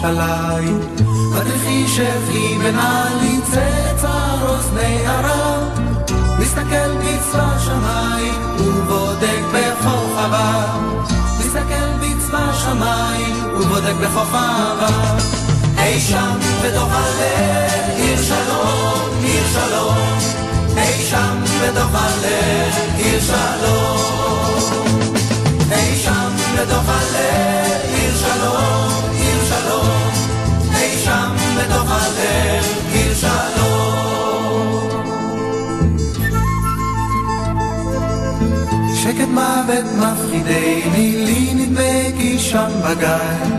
ירושלים. מדריכי שפי בנעלי צאצא אוזני הרב, מסתכל בצבא שמיים ובודק בכוכביו. מסתכל בצבא שמיים ובודק בכוכביו. אי שם בתוך הלב, עיר שלום, עיר שלום. אי שם בתוך הלב, עיר שלום. אי שם בתוך הלב, עיר שלום, בתוך הלב, עיר שלום. שקט מוות מפחידני, לי נדמה כי שם בגיא,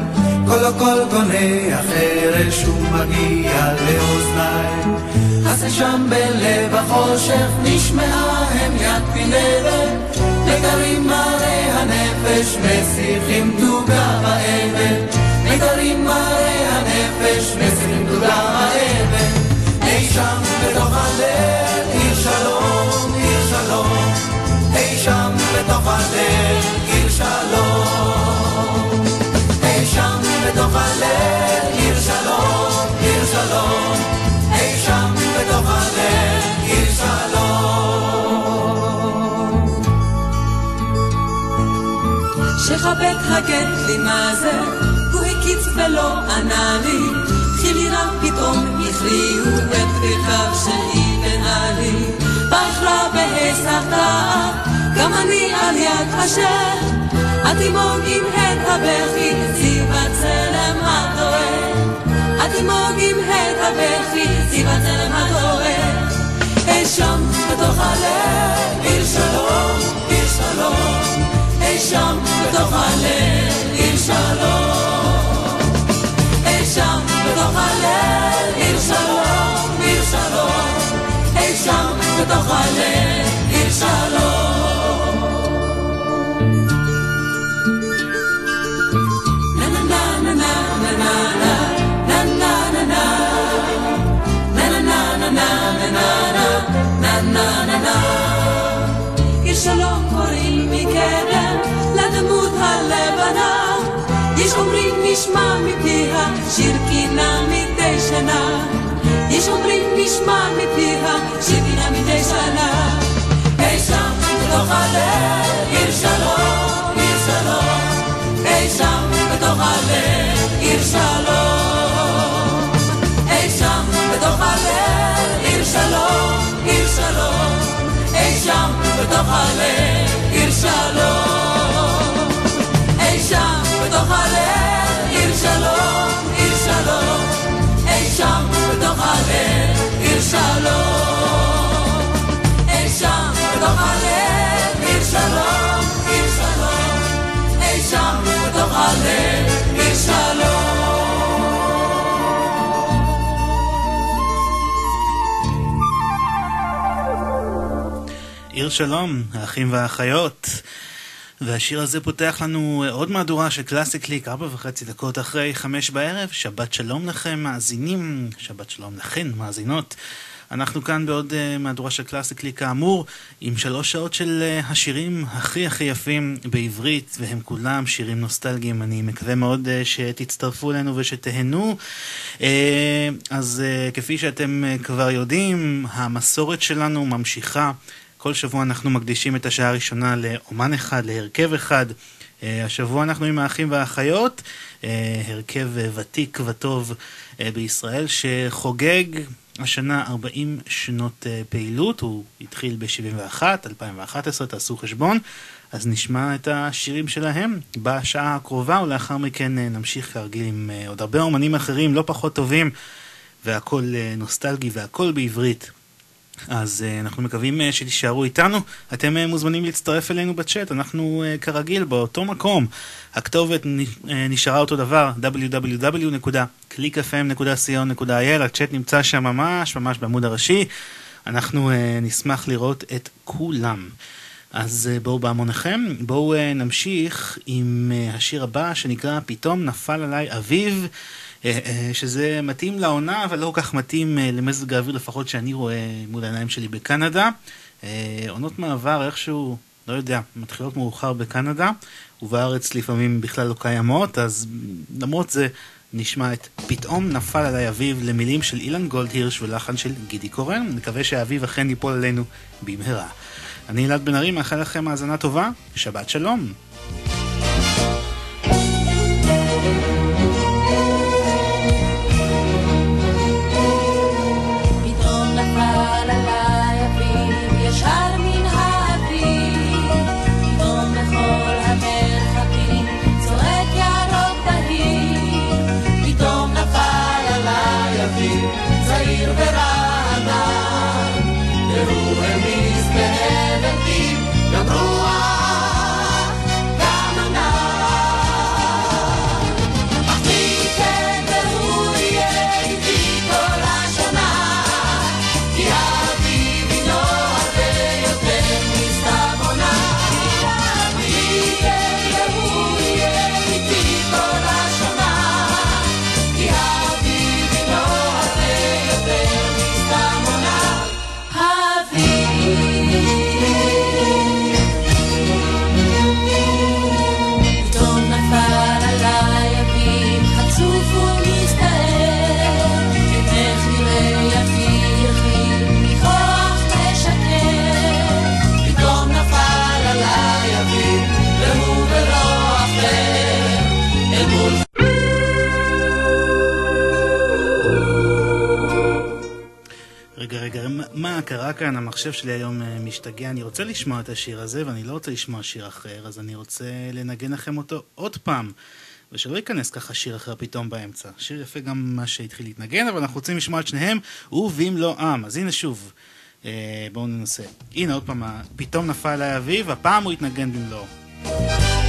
קולו קול גונה החרש ומגיע לאוזניי. אז שם בלב החושך נשמעה הם יד פינרת, נגרים מראה הנפש, מסיחים דוגה באבן. נגרים מראה הנפש, מסיחים דוגה באבן. אי שם בתוך הלב, עיר שלום, עיר שלום. אי שם בתוך הלב, עיר שלום. אי שם בתוך הלב, עיר שלום, עיר שלום. אי שם בתוך הלב, עיר שלום. שחבק הגט לי מה זה, הקיץ ולא ענה לי, חילירם פתאום הכריעו את פרחיו של אבן עלי. באכלה בהסחתה, גם אני על יד השם, התימוגים הן הבכי, ציב הצלם הדואג. התימוגים הן הבכי, ציב הצלם הדואג. אי שם בתוך הלב, עיר שלום, עיר שלום. אי שם בתוך הלב עיר שלום. בתוך הלב, עיר שלום, עיר שלום, אי שם בתוך הלב, עיר שלום. עיר שלום קוראים מקרן לדמות הלבנה יש אומרים נשמע מפיה שיר δυναμητές τέσσερα. Ήσουν πριν πισμά μη πήγα σε δυναμητές ανά Έισα με το χαλέ ήρσα λό, ήρσα λό Έισα με το χαλέ ήρσα λό Έισα με το χαλέ ήρσα λό, ήρσα λό Έισα με το χαλέ ήρσα λό Έισα με το χαλέ ήρσα שם בתוך הלב עיר שלום. אי שם בתוך הלב עיר שלום, עיר שלום. אי שם בתוך הלב עיר שלום. היה שלום, האחים והאחיות. והשיר הזה פותח לנו עוד מהדורה של קלאסי קליק, ארבע וחצי דקות אחרי חמש בערב. שבת שלום לכם מאזינים, שבת שלום לכן מאזינות. אנחנו כאן בעוד uh, מהדורה של קלאסי קליק כאמור, עם שלוש שעות של uh, השירים הכי הכי יפים בעברית, והם כולם שירים נוסטלגיים. אני מקווה מאוד שתצטרפו אלינו ושתהנו. אז כפי שאתם כבר יודעים, המסורת שלנו ממשיכה. כל שבוע אנחנו מקדישים את השעה הראשונה לאומן אחד, להרכב אחד. השבוע אנחנו עם האחים והאחיות, הרכב ותיק וטוב בישראל שחוגג השנה 40 שנות פעילות, הוא התחיל ב-71, 2011, תעשו חשבון. אז נשמע את השירים שלהם בשעה הקרובה, ולאחר מכן נמשיך כרגיל עם עוד הרבה אומנים אחרים לא פחות טובים, והכל נוסטלגי והכל בעברית. אז uh, אנחנו מקווים uh, שתישארו איתנו. אתם uh, מוזמנים להצטרף אלינו בצ'אט, אנחנו כרגיל באותו מקום. הכתובת נשארה אותו דבר, www.clickfm.co.il, הצ'אט נמצא שם ממש ממש בעמוד הראשי. אנחנו נשמח לראות את כולם. אז בואו בהמוניכם, בואו נמשיך עם השיר הבא שנקרא פתאום נפל עליי אביב. אה, אה, שזה מתאים לעונה, אבל לא כל כך מתאים אה, למזג האוויר לפחות שאני רואה מול העיניים שלי בקנדה. עונות מעבר איכשהו, לא יודע, מתחילות מאוחר בקנדה, ובארץ לפעמים בכלל לא קיימות, אז למרות זה נשמע את פתאום נפל עליי אביב למילים של אילן גולדהירש ולחן של גידי קורן. נקווה שהאביב אכן ייפול עלינו במהרה. אני אלעד בן ארי, מאחל לכם האזנה טובה, שבת שלום. מה קרה כאן? המחשב שלי היום אה, משתגע. אני רוצה לשמוע את השיר הזה, ואני לא רוצה לשמוע שיר אחר, אז אני רוצה לנגן לכם אותו עוד פעם. ושלא ייכנס ככה שיר אחר פתאום באמצע. שיר יפה גם מה שהתחיל להתנגן, אבל אנחנו רוצים לשמוע את שניהם, ובמלואם. אז הנה שוב, אה, בואו ננסה. הנה עוד פעם, פתאום נפל עליי אביב, הפעם הוא התנגן במלואו.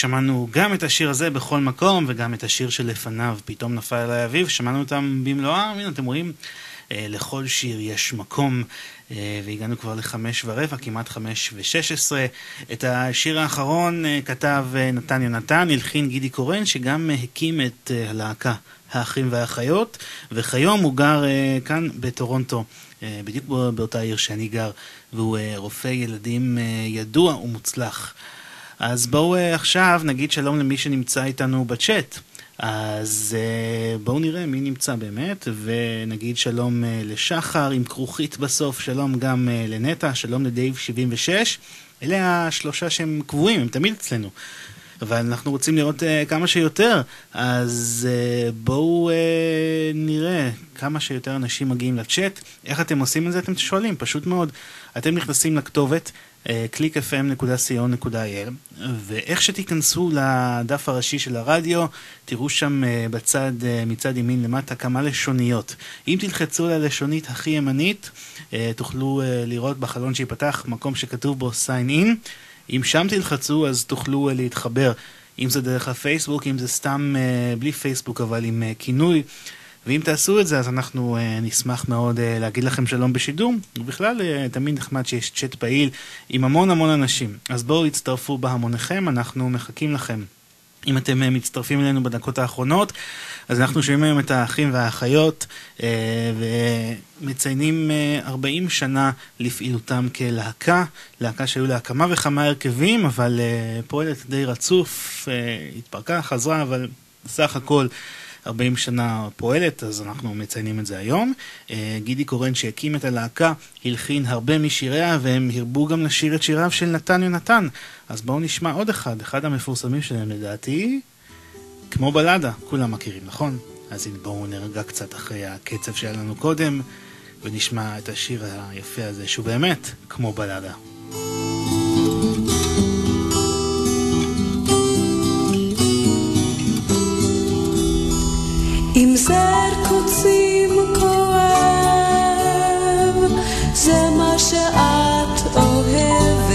שמענו גם את השיר הזה בכל מקום, וגם את השיר שלפניו, פתאום נפל עליי אביב, שמענו אותם במלואם, הנה אתם רואים, אה, לכל שיר יש מקום, אה, והגענו כבר לחמש ורבע, כמעט חמש ושש עשרה. את השיר האחרון אה, כתב נתן יונתן, הלחין גידי קורן, שגם הקים את הלהקה האחים והאחיות, וכיום הוא גר כאן בטורונטו. בדיוק באותה עיר שאני גר, והוא רופא ילדים ידוע ומוצלח. אז בואו uh, עכשיו נגיד שלום למי שנמצא איתנו בצ'אט. אז uh, בואו נראה מי נמצא באמת, ונגיד שלום uh, לשחר עם כרוכית בסוף, שלום גם לנטע, שלום לדייב 76. אלה השלושה שהם קבועים, הם תמיד אצלנו. אבל אנחנו רוצים לראות uh, כמה שיותר, אז uh, בואו uh, נראה כמה שיותר אנשים מגיעים לצ'אט. איך אתם עושים את זה? אתם שואלים, פשוט מאוד. אתם נכנסים לכתובת www.clickfm.co.il ואיך שתיכנסו לדף הראשי של הרדיו, תראו שם בצד, מצד ימין למטה, כמה לשוניות. אם תלחצו על הלשונית הכי ימנית, תוכלו לראות בחלון שיפתח מקום שכתוב בו sign in. אם שם תלחצו אז תוכלו להתחבר, אם זה דרך הפייסבוק, אם זה סתם בלי פייסבוק אבל עם כינוי. ואם תעשו את זה, אז אנחנו uh, נשמח מאוד uh, להגיד לכם שלום בשידור, ובכלל uh, תמיד נחמד שיש צ'אט פעיל עם המון המון אנשים. אז בואו הצטרפו בהמוניכם, אנחנו מחכים לכם. אם אתם uh, מצטרפים אלינו בדקות האחרונות, אז אנחנו שומעים היום את האחים והאחיות uh, ומציינים uh, 40 שנה לפעילותם כלהקה, להקה שהיו לה כמה וכמה הרכבים, אבל uh, פועלת די רצוף, uh, התפרקה, חזרה, אבל סך הכל 40 שנה פועלת, אז אנחנו מציינים את זה היום. גידי קורן שהקים את הלהקה הלחין הרבה משיריה, והם הרבו גם לשיר את שיריו של נתן יונתן. אז בואו נשמע עוד אחד, אחד המפורסמים שלהם לדעתי, כמו בלדה, כולם מכירים, נכון? אז הנה בואו נרגע קצת אחרי הקצב שהיה לנו קודם, ונשמע את השיר היפה הזה, שהוא באמת כמו בלדה. עם זר קוצים כואב, זה מה שאת אוהבת.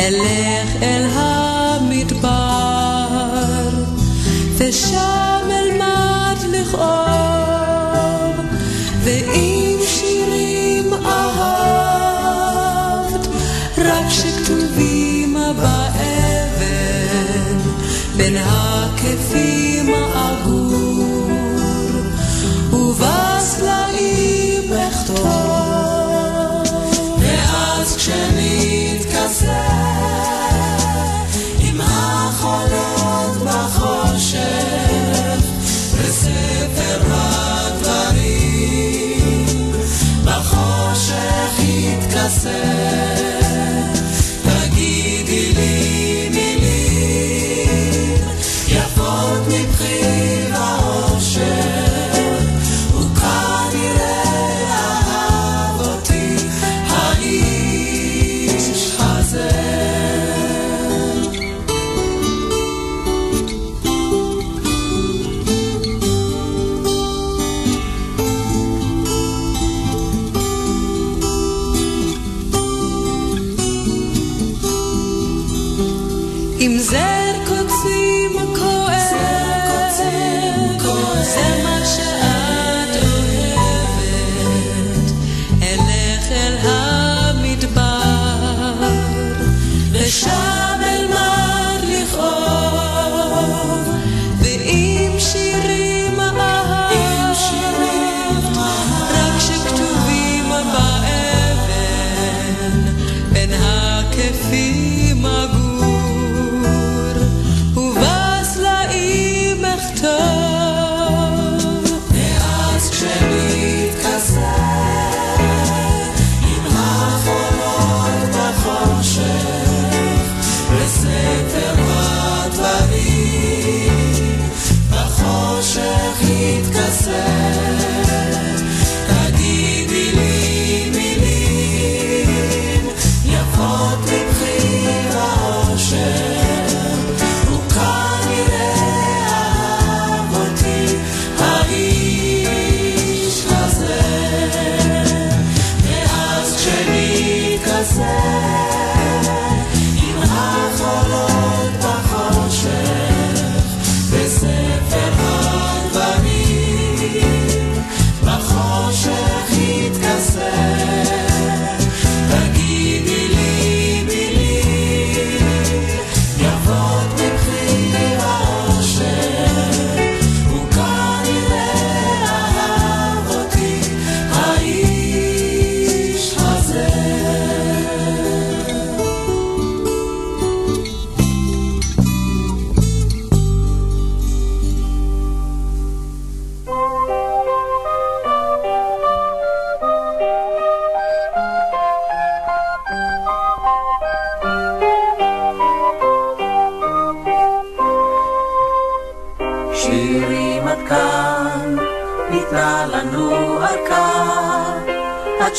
אלך אל המדבר, ושם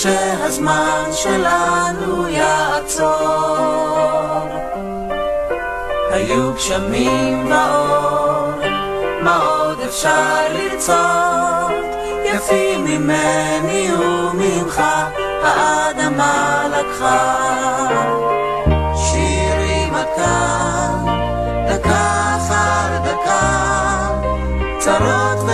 שהזמן שלנו יעצור. היו גשמים באור, מה עוד אפשר לרצות? יפים ממני וממך, האדמה לקחה. שירים עד כאן, דקה אחר דקה, צרות ואוהבות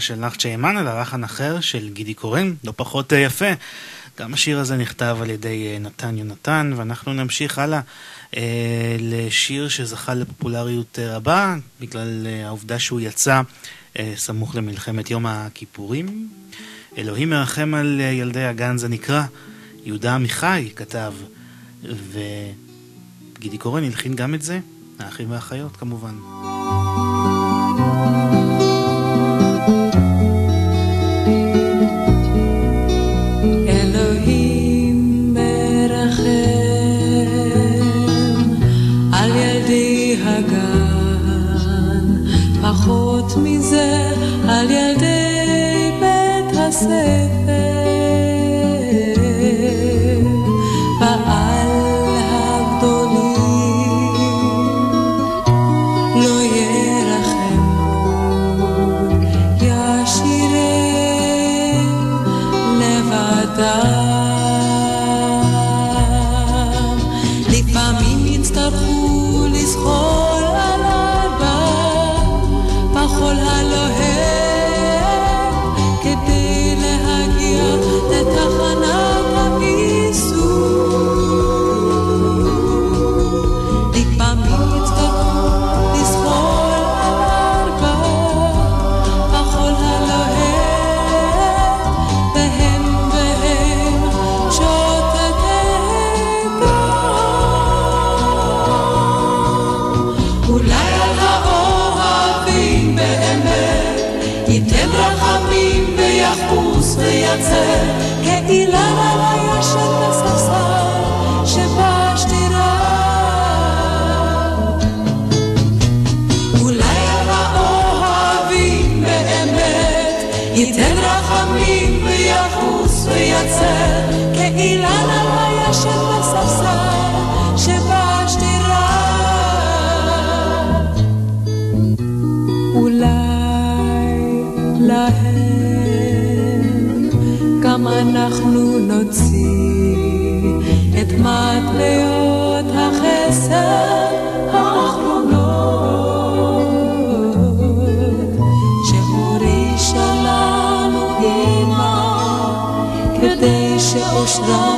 של נחצ'ה ימן, אלא לחן אחר של גידי קורן, לא פחות אה, יפה. גם השיר הזה נכתב על ידי אה, נתן יונתן, ואנחנו נמשיך הלאה אה, לשיר שזכה לפופולריות אה, רבה, בגלל העובדה שהוא יצא אה, סמוך למלחמת יום הכיפורים. אלוהים מרחם על ילדי הגן זה נקרא, יהודה עמיחי כתב, וגידי קורן הלחין גם את זה, האחים והאחיות כמובן. בית dos.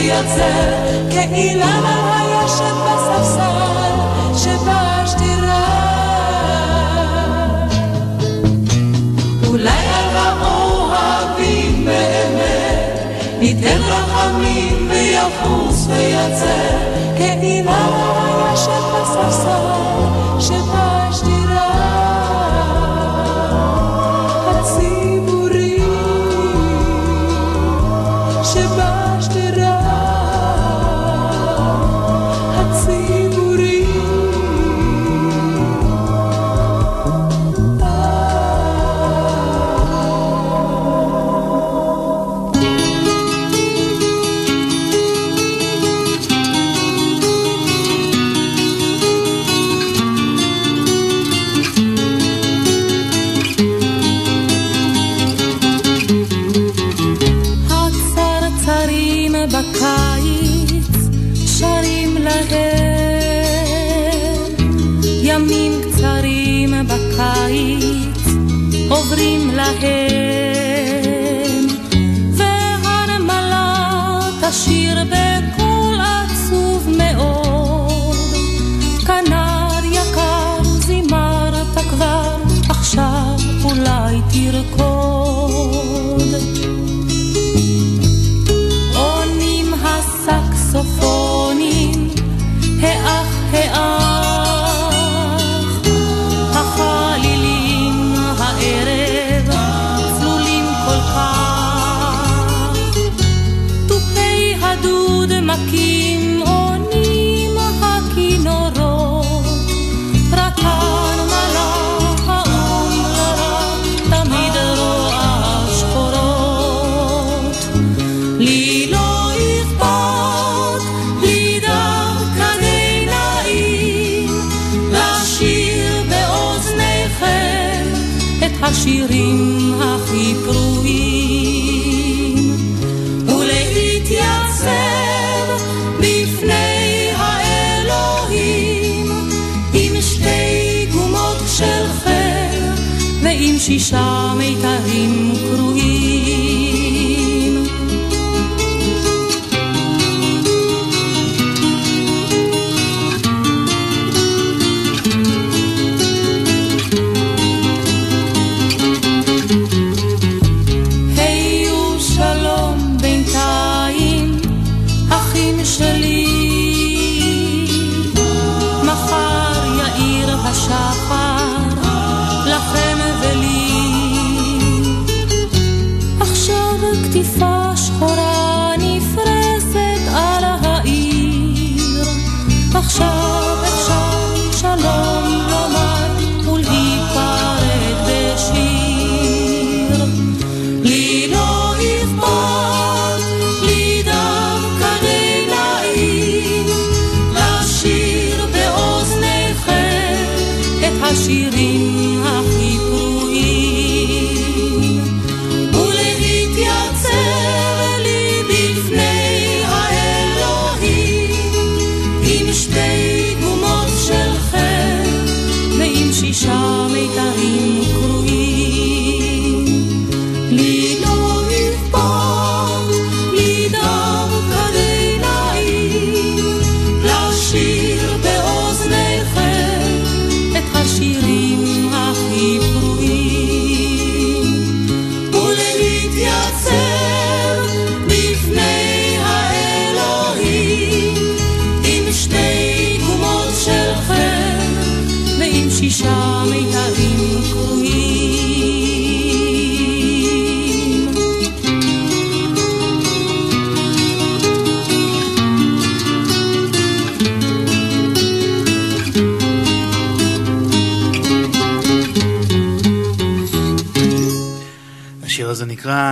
יוצר כאילן היושב בספסל שבה השתירה אולי על האוהבים באמת ניתן רחמים ויחוס ויצר כאילן היושב בספסל שבה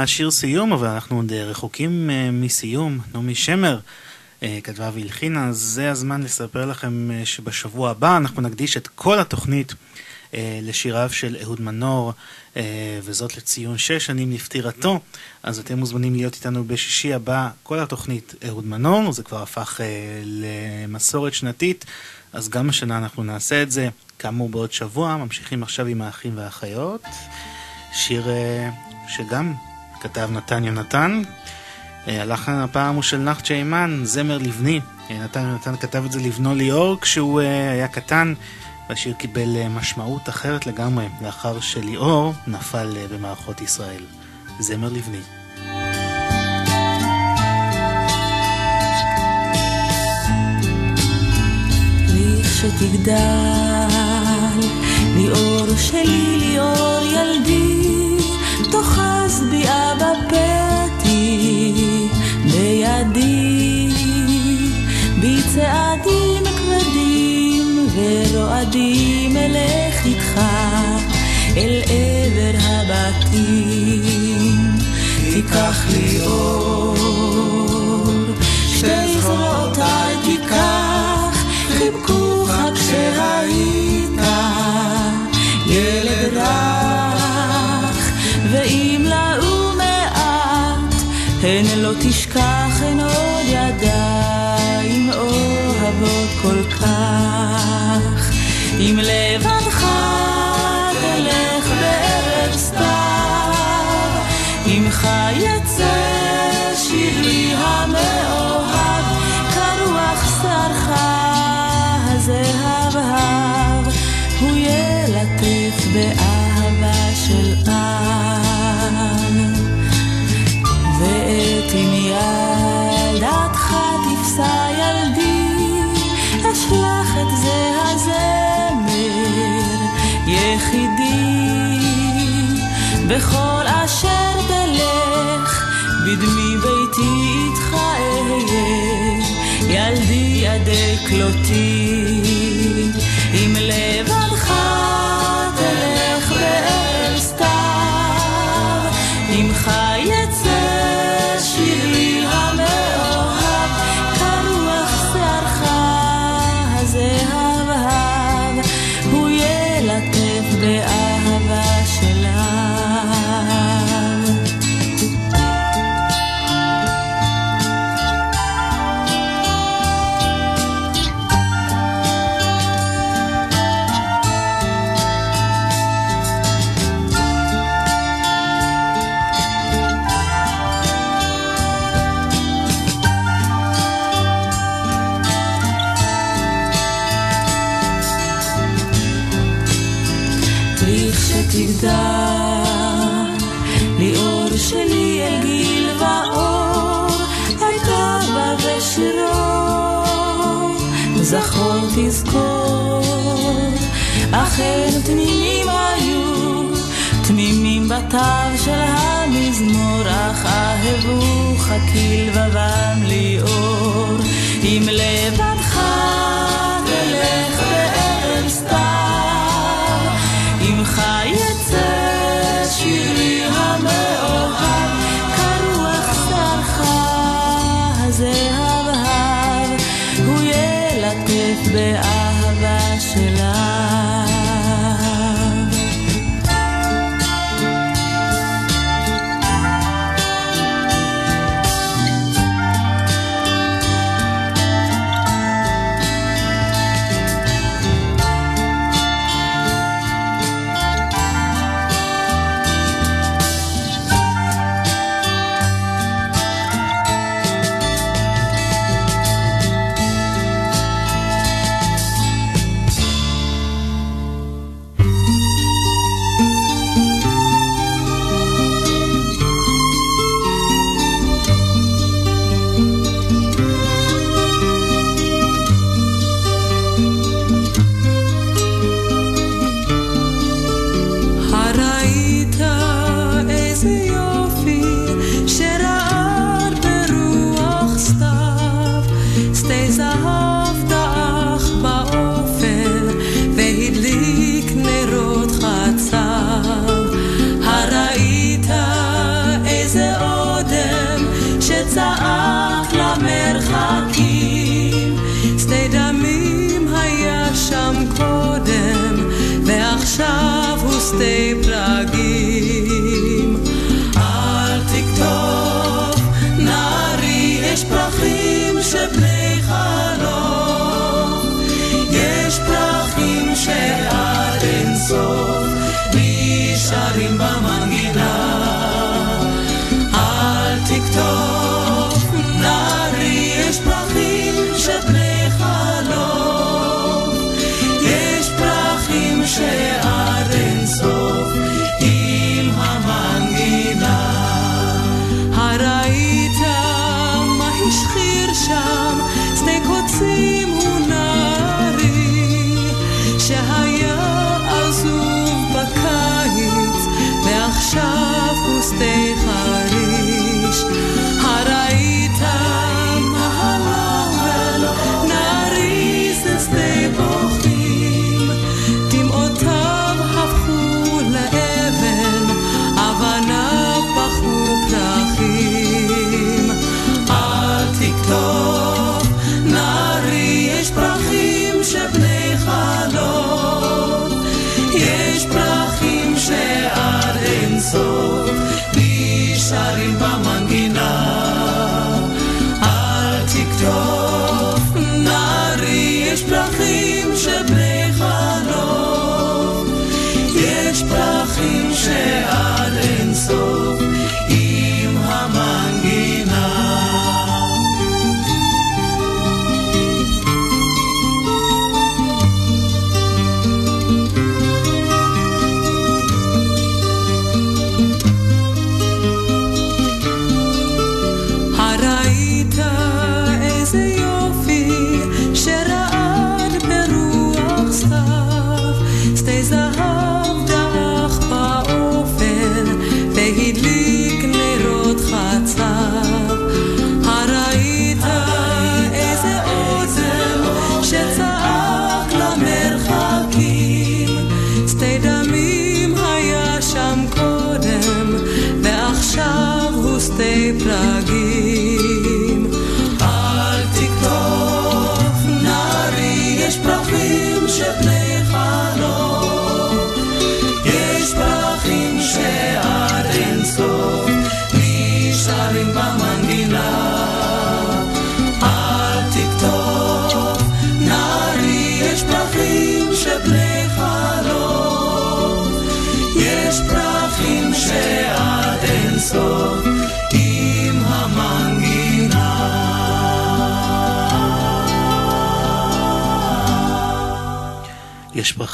שיר סיום, אבל אנחנו עוד אה, רחוקים אה, מסיום. נעמי שמר אה, כתבה והלחינה, זה הזמן לספר לכם שבשבוע הבא אנחנו נקדיש את כל התוכנית לשיריו של אהוד מנור, וזאת לציון שש שנים לפטירתו. אז אתם מוזמנים להיות איתנו בשישי הבא, כל התוכנית אהוד מנור, זה כבר הפך למסורת שנתית, אז גם השנה אנחנו נעשה את זה. כאמור בעוד שבוע, ממשיכים עכשיו עם האחים והאחיות. שיר שגם כתב נתן יונתן. אה, הלחן הפעם הוא של נחצ'ה אימן, זמר לבני. אה, נתן יונתן כתב את זה לבנו ליאור כשהוא אה, היה קטן, והשיר קיבל משמעות אחרת לגמרי לאחר שליאור נפל במערכות ישראל. זמר לבני. לכשתגדל, ליאור שלי, ליאור ילדי, תאחז בי אבא פתי, בידי, בצעדים כבדים ורועדים אלך איתך אל עבר הבתים. תיקח לי אור, שתי זרועותיי תיקח, חיבקוך בכל אשר תלך, בדמי ביתי איתך אהיה, ילדי ידק לותי. אם לבדך בתו של המזמור, אך אהבוך כלבבם ליאור, אם לבדך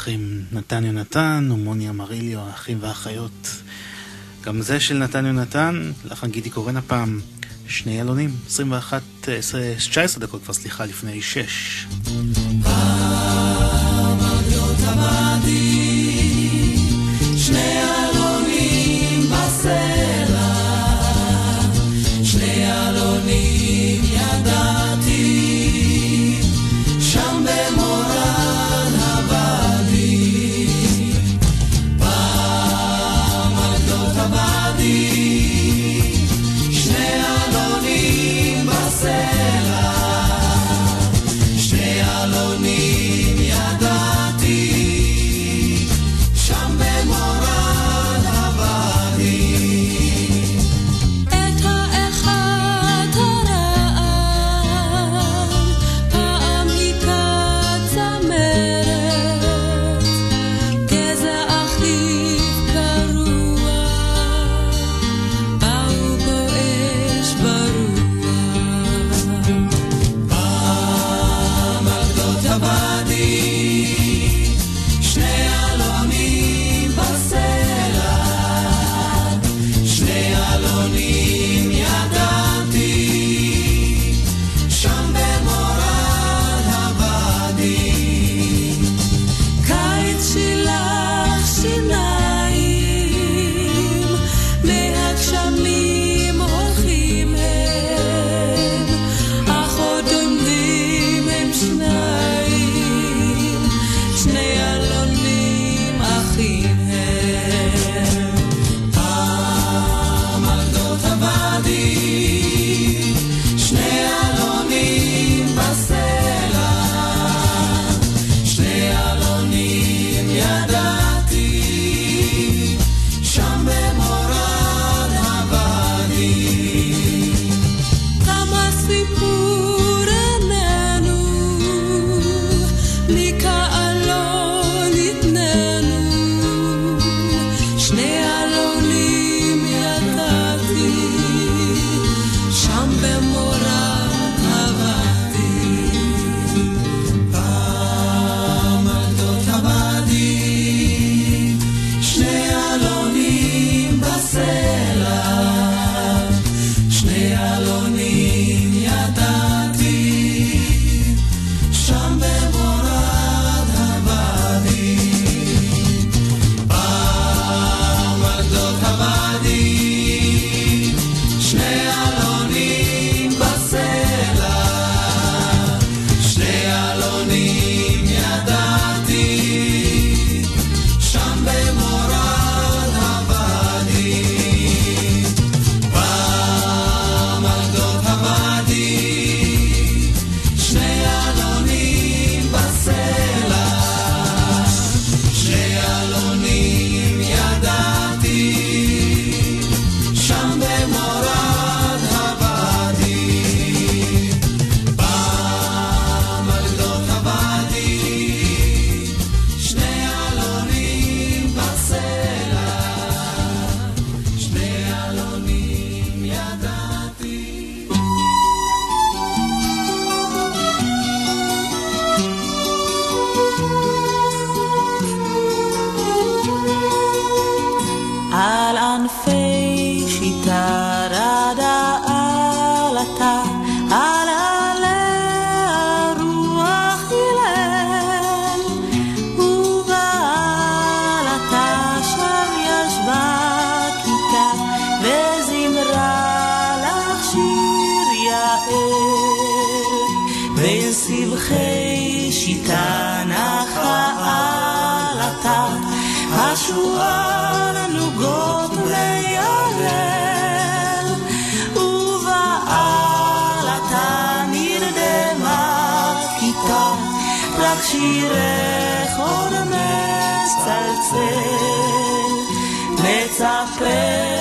האחים נתן יונתן ומוני אמריליו, האחים והאחיות. גם זה של נתן יונתן, לחן גידי קורן הפעם, שני אלונים, 21, 19 דקות כבר, סליחה, לפני 6. וסבכי שיטה נחה על התא, השועל הנוגות ביולל, נרדמה כיתה, רק שירך עוד מצלצל, מצפה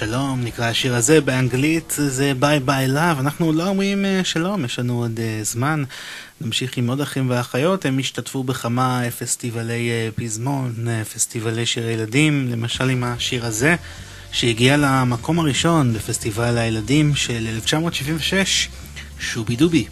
שלום, נקרא השיר הזה, באנגלית זה Bye Bye Love, אנחנו לא אומרים אה, שלום, יש לנו עוד uh, זמן. נמשיך עם עוד אחים ואחיות, הם השתתפו בכמה פסטיבלי uh, פזמון, פסטיבלי שירי ילדים, למשל עם השיר הזה, שהגיע למקום הראשון בפסטיבל הילדים של 1976, שובי דובי.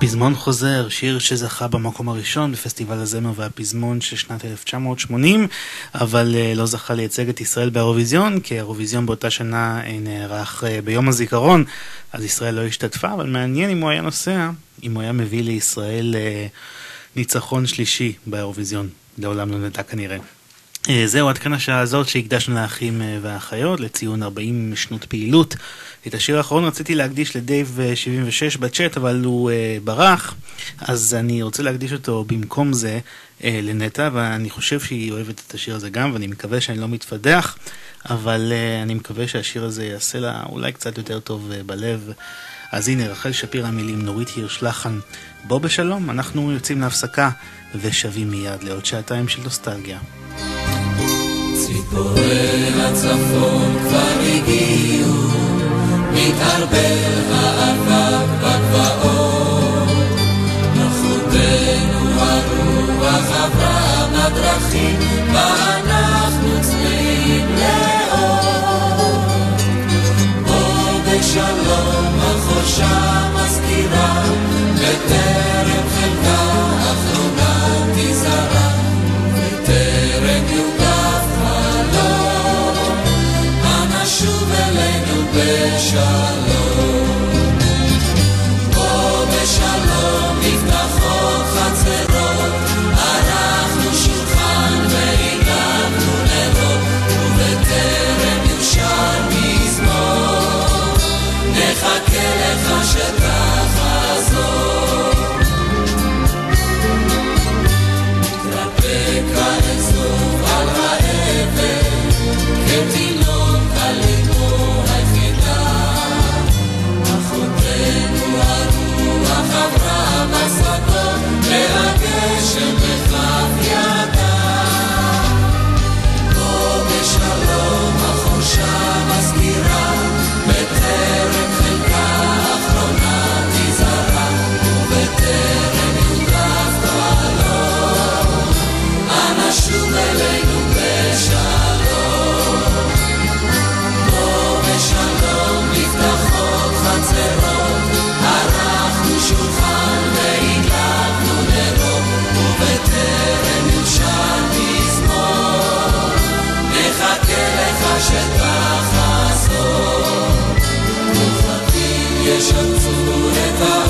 פזמון חוזר, שיר שזכה במקום הראשון בפסטיבל הזמר והפזמון של שנת 1980, אבל אה, לא זכה לייצג את ישראל באירוויזיון, כי האירוויזיון באותה שנה אה, נערך אה, ביום הזיכרון, אז ישראל לא השתתפה, אבל מעניין אם הוא היה נוסע, אם הוא היה מביא לישראל ניצחון שלישי באירוויזיון. לעולם לא נדע כנראה. אה, זהו, עד כאן השעה הזאת שהקדשנו לאחים אה, והאחיות לציון 40 שנות פעילות. את השיר האחרון רציתי להקדיש לדייב אה, 76 בצ'אט, אבל הוא אה, ברח, אז אני רוצה להקדיש אותו במקום זה אה, לנטע, ואני חושב שהיא אוהבת את השיר הזה גם, ואני מקווה שאני לא מתפדח, אבל אה, אני מקווה שהשיר הזה יעשה לה אולי קצת יותר טוב אה, בלב. אז הנה, רחל שפירא מילים, נורית הירש לחן. בוא בשלום, אנחנו יוצאים להפסקה ושבים מיד לעוד שעתיים של נוסטלגיה. ציפורי הצפון כבר הגיעו, מתערבל האבק בגבעות. בחוטנו הרוח עברה בדרכים, ואנחנו צמאים לאור. בוא בשלום החושה מזכירה, בטרם שוב אלינו בשלום. שתחזור, כוכבים ישפצו את ה...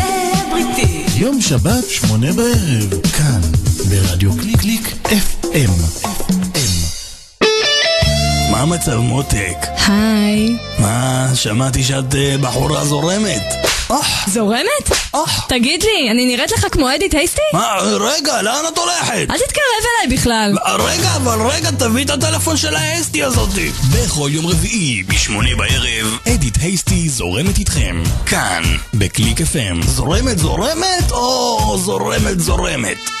סלבריטי! יום שבת, שמונה בערב, כאן, ברדיו קליק קליק FM. מה המצב מותק? היי. מה, שמעתי שאת אה, בחורה זורמת. זורמת? תגיד לי, אני נראית לך כמו אדית הייסטי? מה, רגע, לאן את הולכת? אל תתקרב אליי בכלל. רגע, אבל רגע, תביא את הטלפון של ההייסטי הזאתי. בכל יום רביעי, בשמונה בערב, אדית הייסטי זורמת איתכם. כאן, בקליק FM. זורמת זורמת, או זורמת זורמת?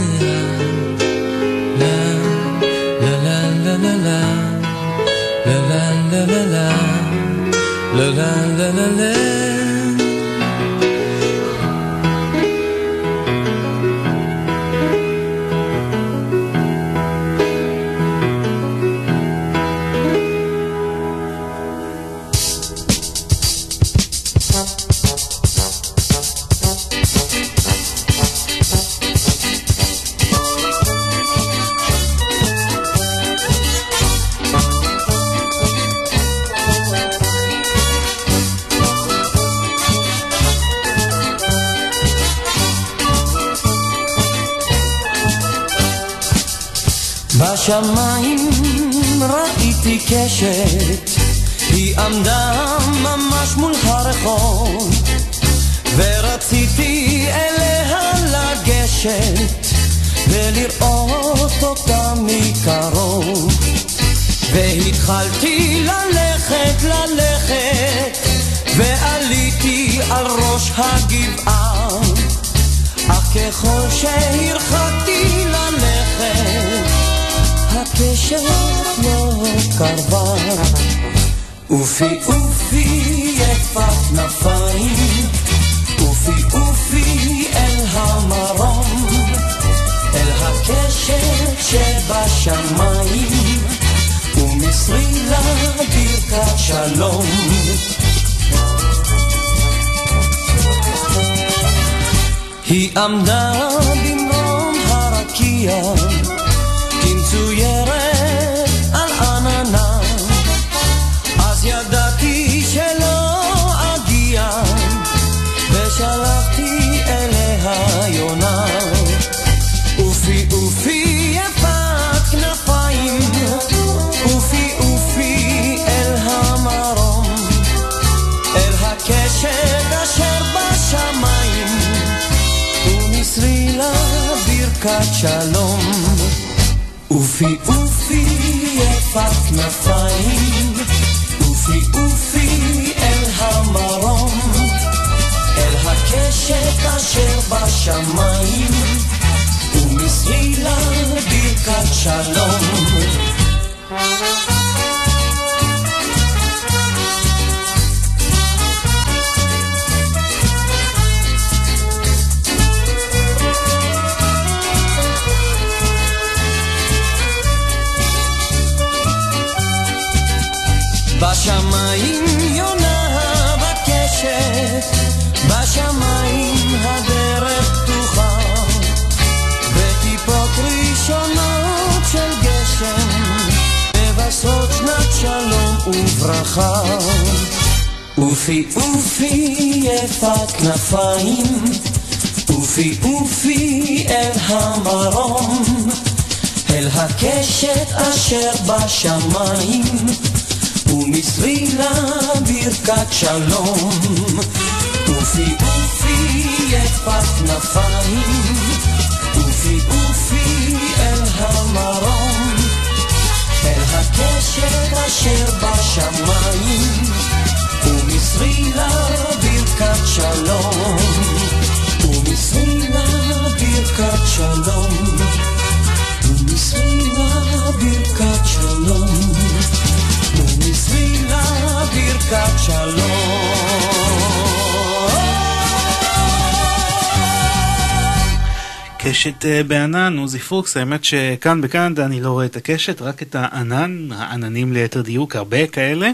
קשת אה, בענן, עוזי פוקס, האמת שכאן בקנדה אני לא רואה את הקשת, רק את הענן, העננים ליתר דיוק, הרבה כאלה,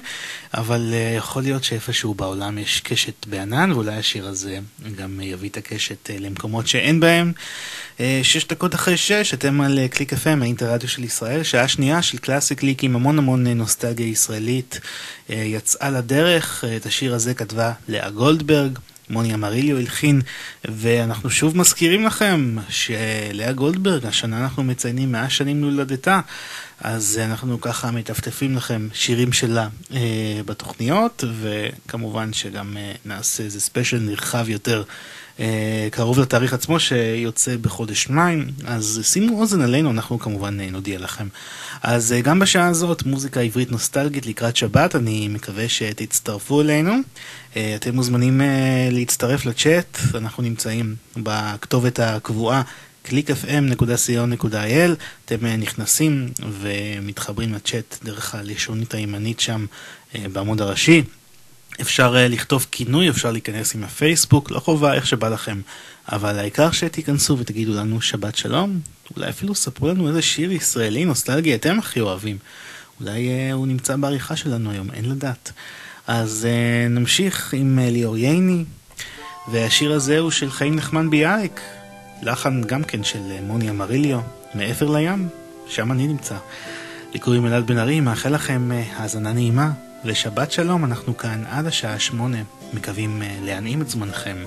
אבל uh, יכול להיות שאיפשהו בעולם יש קשת בענן, ואולי השיר הזה גם יביא את הקשת uh, למקומות שאין בהם. שש דקות אחרי שש, אתם על קליק FM, האינטרדיו של ישראל, שעה שנייה של קלאסי קליק עם המון המון נוסטלגיה ישראלית. יצאה לדרך, את השיר הזה כתבה לאה גולדברג. מוני אמריליו הלחין, ואנחנו שוב מזכירים לכם שלאה גולדברג, השנה אנחנו מציינים 100 שנים להולדתה, אז אנחנו ככה מטפטפים לכם שירים שלה אה, בתוכניות, וכמובן שגם אה, נעשה איזה ספיישל נרחב יותר. אה, קרוב לתאריך עצמו שיוצא בחודש מאי, אז שימו אוזן עלינו, אנחנו כמובן אה, נודיע לכם. אז אה, גם בשעה הזאת, מוזיקה עברית נוסטלגית לקראת שבת, אני מקווה שתצטרפו אלינו. אתם מוזמנים להצטרף לצ'אט, אנחנו נמצאים בכתובת הקבועה. www.clickfm.co.il אתם נכנסים ומתחברים לצ'אט דרך הלשונית הימנית שם בעמוד הראשי. אפשר uh, לכתוב כינוי, אפשר להיכנס עם הפייסבוק, לא חובה איך שבא לכם, אבל העיקר שתיכנסו ותגידו לנו שבת שלום, אולי אפילו ספרו לנו איזה שיר ישראלי נוסטלגי אתם הכי אוהבים. אולי uh, הוא נמצא בעריכה שלנו היום, אין לדעת. אז uh, נמשיך עם uh, ליאור ייני, והשיר הזה הוא של חיים נחמן ביאליק, לחן גם כן של uh, מוני אמריליו, מעבר לים, שם אני נמצא. לי קוראים אלעד בן ארי, מאחל לכם uh, האזנה נעימה. ושבת שלום, אנחנו כאן עד השעה שמונה, מקווים uh, להנעים את זמנכם.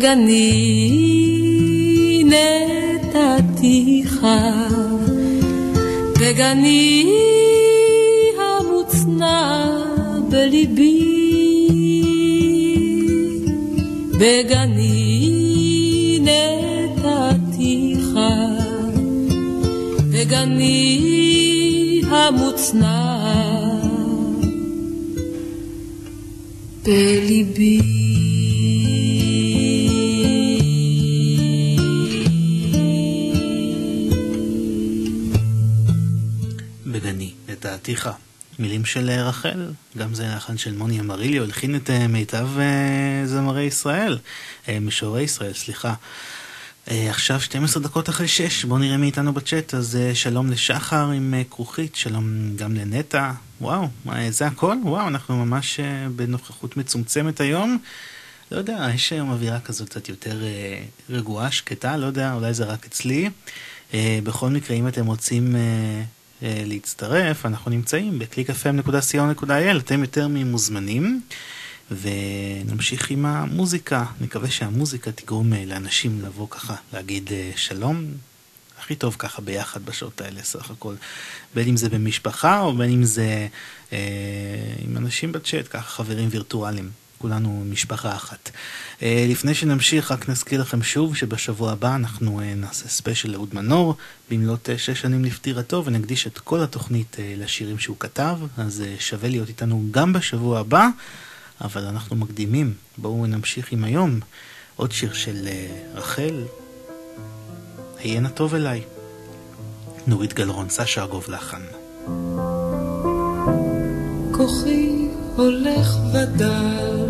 בגני נתתיך, בגני של אה, רחל, גם זה לחן של מוני אמריליו, הלחין את אה, מיטב אה, זמרי ישראל, משוררי ישראל, סליחה. עכשיו 12 דקות אחרי 6, בואו נראה מי איתנו בצ'אט, אז שלום לשחר עם כרוכית, שלום גם לנטע, וואו, זה הכל? וואו, אנחנו ממש בנוכחות מצומצמת היום. לא יודע, יש היום אווירה כזאת קצת יותר רגועה, שקטה, לא יודע, אולי זה רק אצלי. בכל מקרה, אם אתם רוצים להצטרף, אנחנו נמצאים ב-clickfm.co.il, אתם יותר ממוזמנים, ונמשיך עם המוזיקה. נקווה שהמוזיקה תגרום אה, לאנשים לבוא ככה, להגיד אה, שלום. הכי טוב ככה ביחד בשעות האלה סך הכל, בין אם זה במשפחה או בין אם זה אה, עם אנשים בצ'אט, ככה חברים וירטואליים. כולנו משפחה אחת. Uh, לפני שנמשיך, רק נזכיר לכם שוב שבשבוע הבא אנחנו uh, נעשה ספיישל לאהוד מנור במלאת uh, שש שנים לפטירתו ונקדיש את כל התוכנית לשירים שהוא כתב, אז שווה להיות איתנו גם בשבוע הבא, אבל אנחנו מקדימים. בואו נמשיך עם היום. עוד שיר של רחל, היה נא טוב אליי. נורית גלרון, סשה ארגוב לחן. כוחי הולך ודל.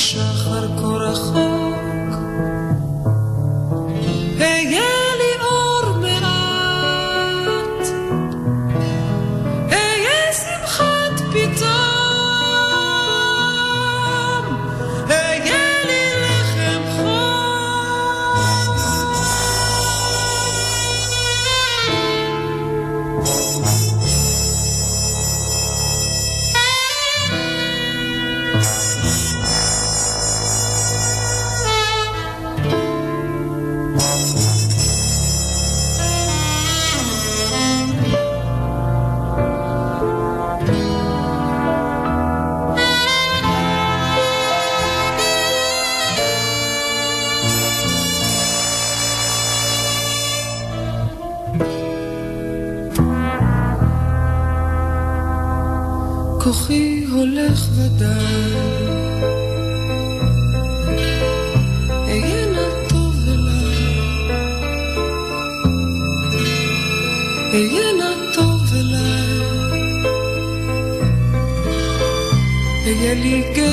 pressure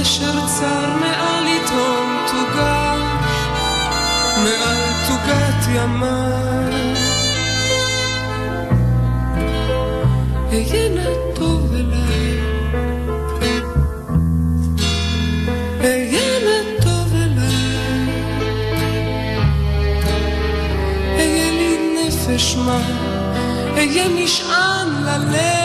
נשר צר מעל יתום תוגה, מעל תוגת ימיו. היה נא טוב אליי, היה נא טוב אליי, היה לי נפש מה, היה נשען ללב.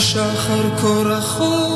השחר כה רחוק.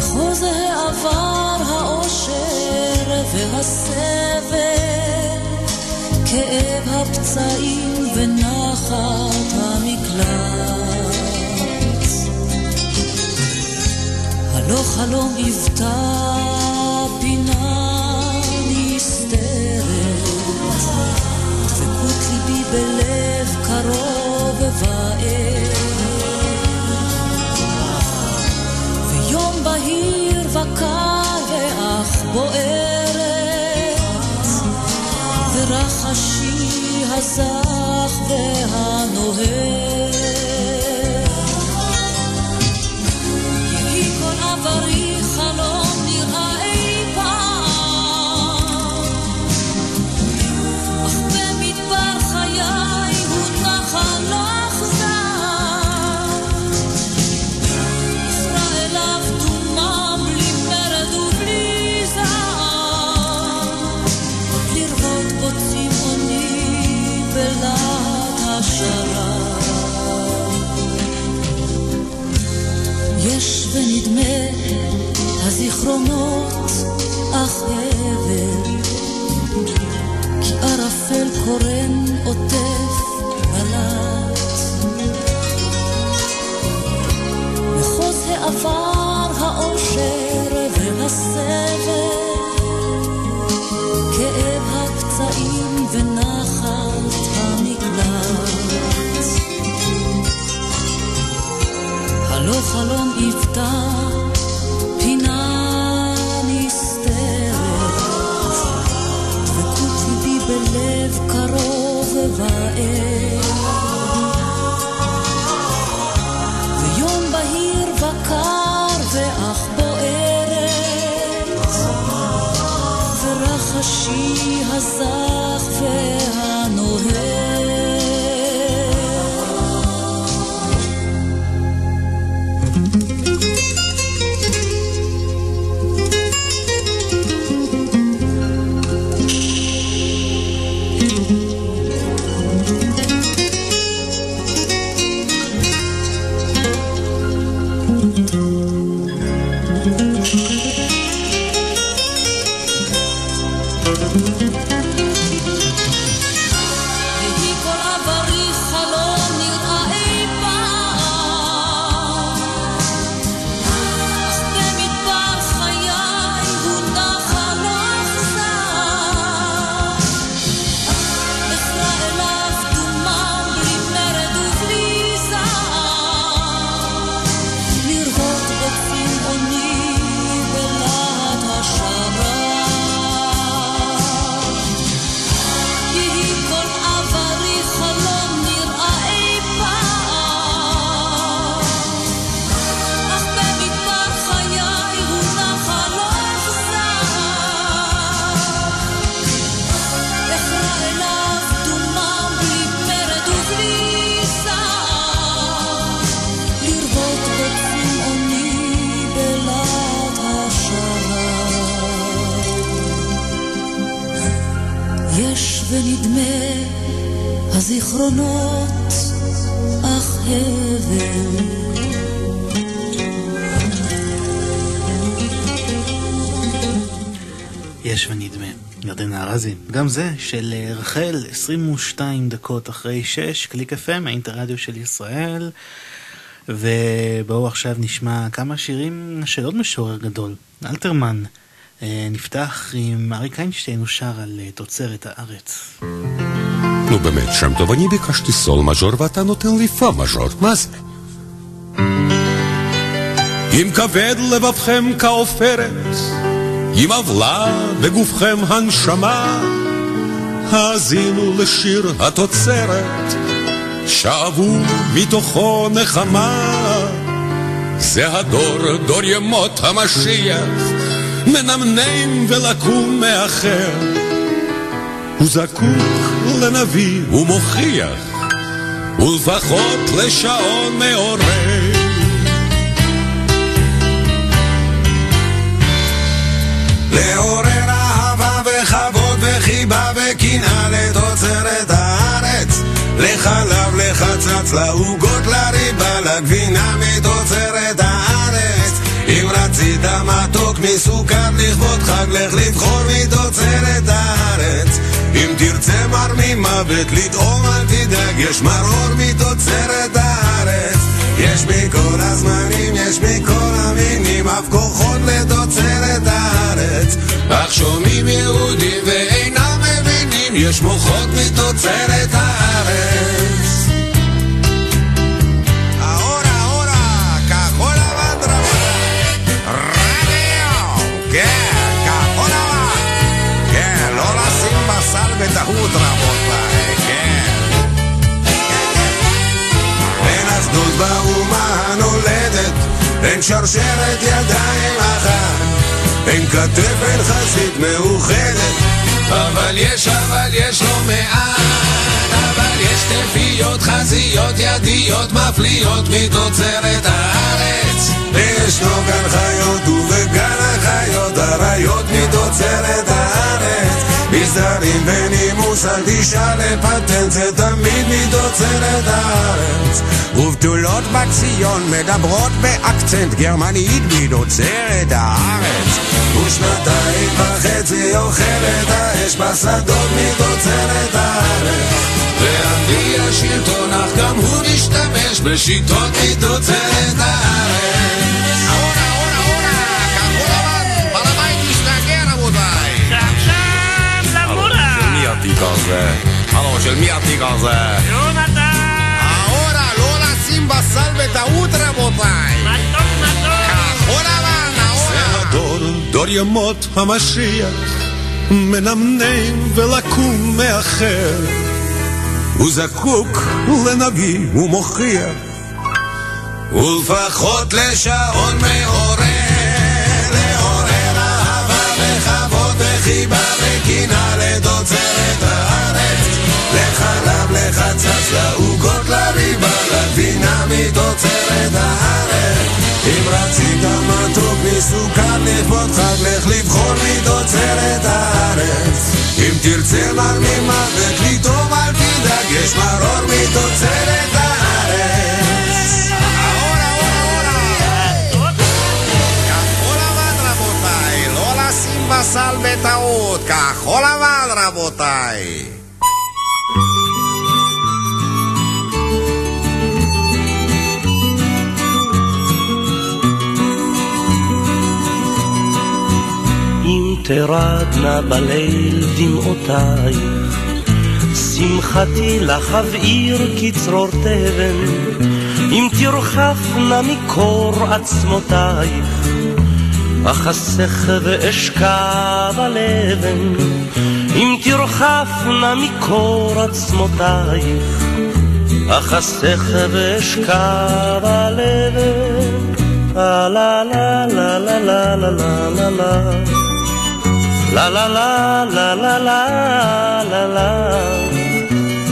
מחוז העבר, האושר והסבל, כאב הפצעים ונחת המקלט. הלא חלום היוותה פינה נסתרת, דבקות ליבי בלב קרוב ובעט. בהיר וקר ואך בוערת, ורחשי הזך והנוהג. קורן עוטף בלט. מחוז העבר, האושר והסבל, כאב הפצעים ונחת המקלט. הלא חלום יפתח over eh. it. של אה, רחל, 22 דקות אחרי 6, קליק FM, האינטרדיו של ישראל. ובואו עכשיו נשמע כמה שירים של עוד משורר גדול, אלתרמן. אה, נפתח עם אריק איינשטיין, הוא שר על אה, תוצרת הארץ. נו באמת, שם טוב, אני ביקשתי סול מז'ור ואתה נותן לי פה מז'ור, מה זה? אם כבד לבבכם כעופרת, אם עוולה בגופכם הנשמה, האזינו לשיר התוצרת, שאבו מתוכו נחמה. זה הדור, דור ימות המשיח, מנמנם ולקום מאחר. הוא זקוק לנביא ומוכיח, ולפחות לשעון מעורר. לעורר וכבוד וחיבה וקנאה לתוצרת הארץ. לחלב, לחצץ, לעוגות, לריבה, לגבינה מתוצרת הארץ. אם רצית מתוק מסוכר לכבוד חג, לך לבחור מתוצרת הארץ. אם תרצה מר ממוות לטעום אל תדאג, יש מרור מתוצרת הארץ יש מכל הזמנים, יש מכל המינים, אף כוחות לתוצרת הארץ. אך שומעים יהודים ואינם מבינים, יש מוחות מתוצרת הארץ. אין שרשרת ידיים אחת, אין כתף, אין חזית מאוחדת. אבל יש, אבל יש לא מעט, אבל יש תפיות, חזיות, ידיות, מפליאות מתוצרת הארץ. וישנו גן חיות ובגן החיות, אריות מתוצרת הארץ. מסדרים בנימוס, אל תשאל לפטנט, זה תמיד מתוצרת הארץ. ובתולות בציון מדברות באקצנט גרמנית מתוצרת הארץ. ושנתיים וחצי אוכלת האש בשדות מתוצרת הארץ. ואבי השלטון, אך גם הוא משתמש בשיטות מתוצרת הארץ. התיק הזה? הלו, של מי התיק הזה? יונתן! ההורה, לא לשים בסל בטעות, רבותיי! מתוק מתוק! כחול לבן, ההורה! זה הדור, דור ימות המשיח, מנמנם ולקום מאחר. הוא זקוק לנביא ומוכיח, ולפחות לשעון מעורר, לעורר אהבה וכבוד וחיבה וקינה לתוצרת הארץ. לחלב, לחצץ, לעוגות, לריבה, לגבינה מתוצרת הארץ. אם רצית מתוק מסוכר לכבוד חג, לך לבחור מתוצרת הארץ. אם תרצה מרמימה וקליטום, אל תדאג, יש מרור מתוצרת הארץ. בסל בטעות! כחול לבן, רבותיי! אם תרדנה בליל דמעותייך, שמחתי לך אבעיר כצרור תבן, אם תרחפנה מקור עצמותייך, אחסך ואשכב על אבן, אם תרחפנה מקור עצמותייך, אחסך ואשכב על אבן. La la la la la la la la La la la la la la la la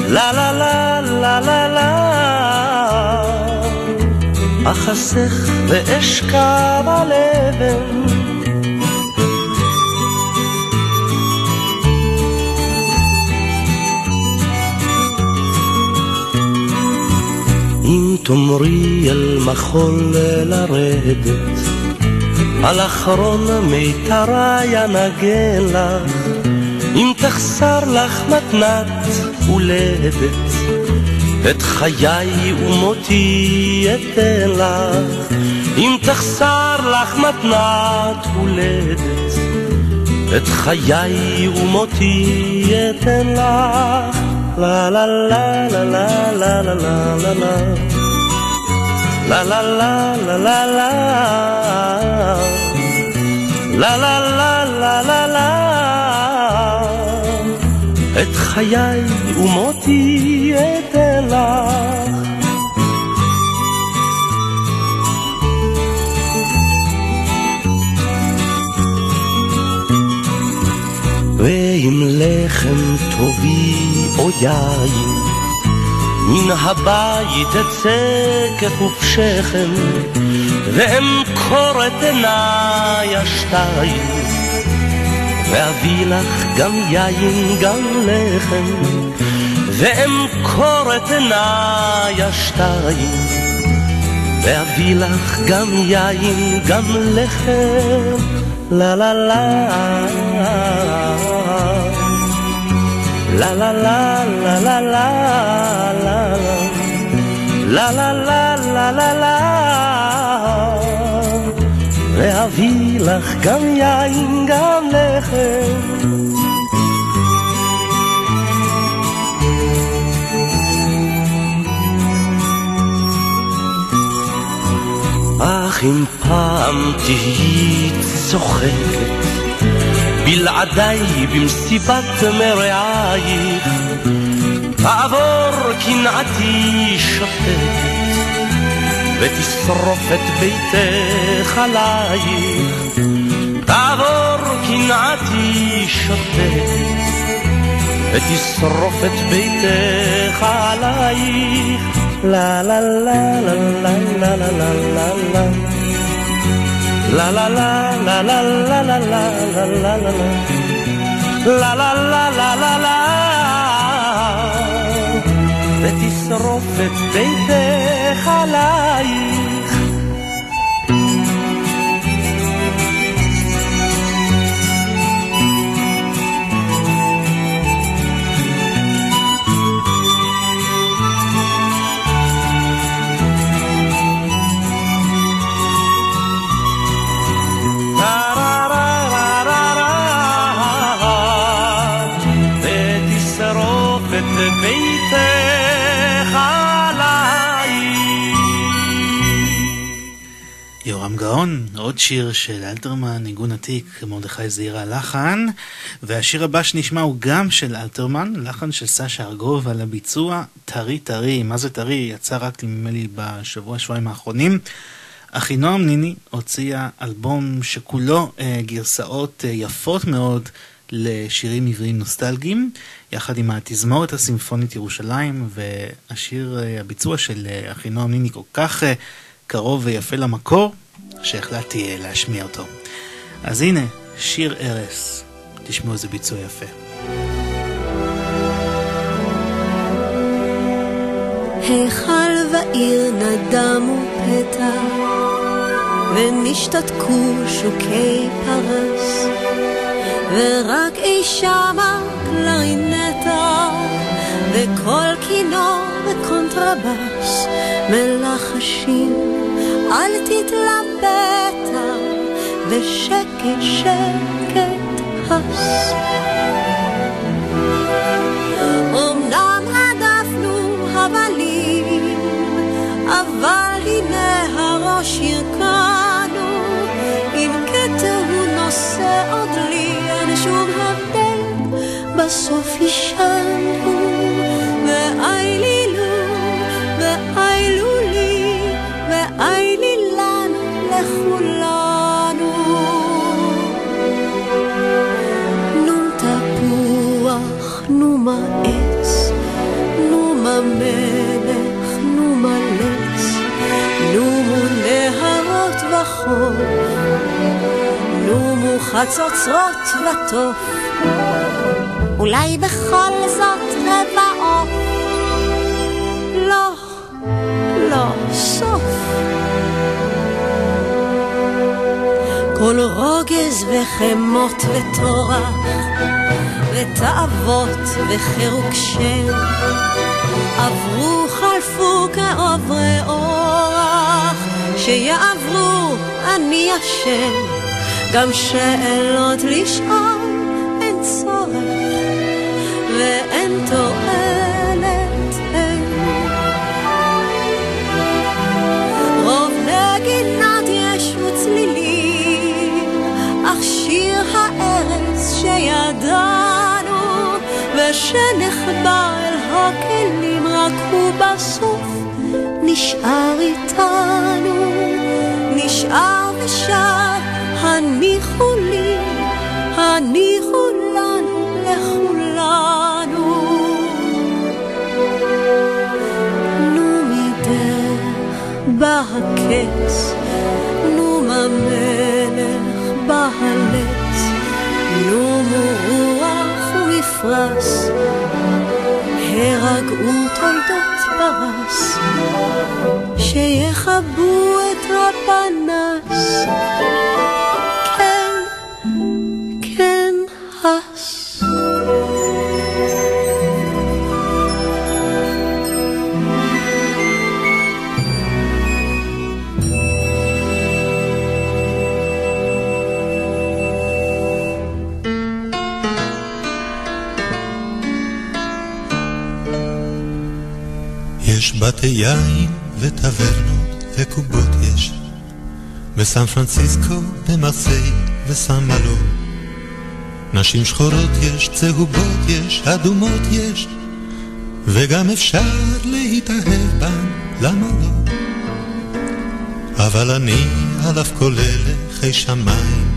La la la la la la אחסך ואשכב על אבן אם תאמרי אל מחול לרדת, על אחרון מיתרי אנגן לך, אם תחסר לך מתנת הולדת, את חיי ומותי אתן לך, אם תחסר לך מתנת הולדת, את חיי ומותי אתן לך. La la la la la la la La la la la la la La la la la la la את חיי ומותי אתן לך ואם לחם טובי או יין, מן הבית אצא כפוף שכם, ואמכור את עיניי השתיים, ואביא לך גם יין גם לחם, ואמכור את עיניי השתיים, ואביא לך גם יין גם לחם. La la la La la la la la la la La la la la la ואביא לך גם יין גם לחם. אך אם פעם תהיי צוחקת בלעדיי במסיבת מרעייך תעבור קנאתי שותקת ותשרוף את ביתך עלייך תעבור קנאתי שותקת ותשרוף את ביתך עלייך La la la la la la la la la la La la la la la la la la la la la ותשרוף את ביתך עלייך שיר של אלתרמן, ניגון עתיק, מרדכי זעירה לחן, והשיר הבא שנשמע הוא גם של אלתרמן, לחן של סשה ארגוב על הביצוע טרי טרי, מה זה טרי? יצא רק נדמה לי בשבוע שבועיים האחרונים. אחינועם ניני הוציאה אלבום שכולו אה, גרסאות אה, יפות מאוד לשירים עבריים נוסטלגיים, יחד עם התזמורת הסימפונית ירושלים, והשיר, אה, הביצוע של אה, אחינועם ניני כל כך... אה, קרוב ויפה למקור, שהחלטתי להשמיע אותו. אז הנה, שיר ארס. תשמעו איזה ביצוע יפה. היכל ועיר נדמו פתע, ונשתתקו שוקי פרס, ורק אי שמה קלרינטה, וקול כינור וקונטרבס, מלחשים, אל תתלבטה, ושקט שקט הס. אמנם הדפנו הבלים, אבל הנה הראש ירקנו, אם כתר הוא נושא עוד לי, אין שום הבדל, בסוף ישנו, וחוף, נומו חצוצרות וטוף, אולי בכל זאת רבע עוף, לא, לא סוף. כל רוגז וחמות וטורח, ותאוות וחירוק שם, עברו חלפו כעוברי אורח, שיעברו אני אשם, גם שאלות לשאול אין צורך, ואין תועלת אין. רוב נגינת יש וצלילים, אך שיר הארץ שידענו, ושנחבא אל הכלים, נשאר איתנו, נשאר ושר, הניחו לי, הניחו לנו, לכולנו. נו מדרך בא הקץ, נו המלך בא הלץ, נו רוח ומפרש, הרגעו תולדות פרס, שיכבו את הפנס. בתי יין וטברנות וקובות יש בסן פרנסיסקו, במרסיי וסן מלו. נשים שחורות יש, צהובות יש, אדומות יש. וגם אפשר להתאהב בן, למה לא? אבל אני על אף כל חי שמיים.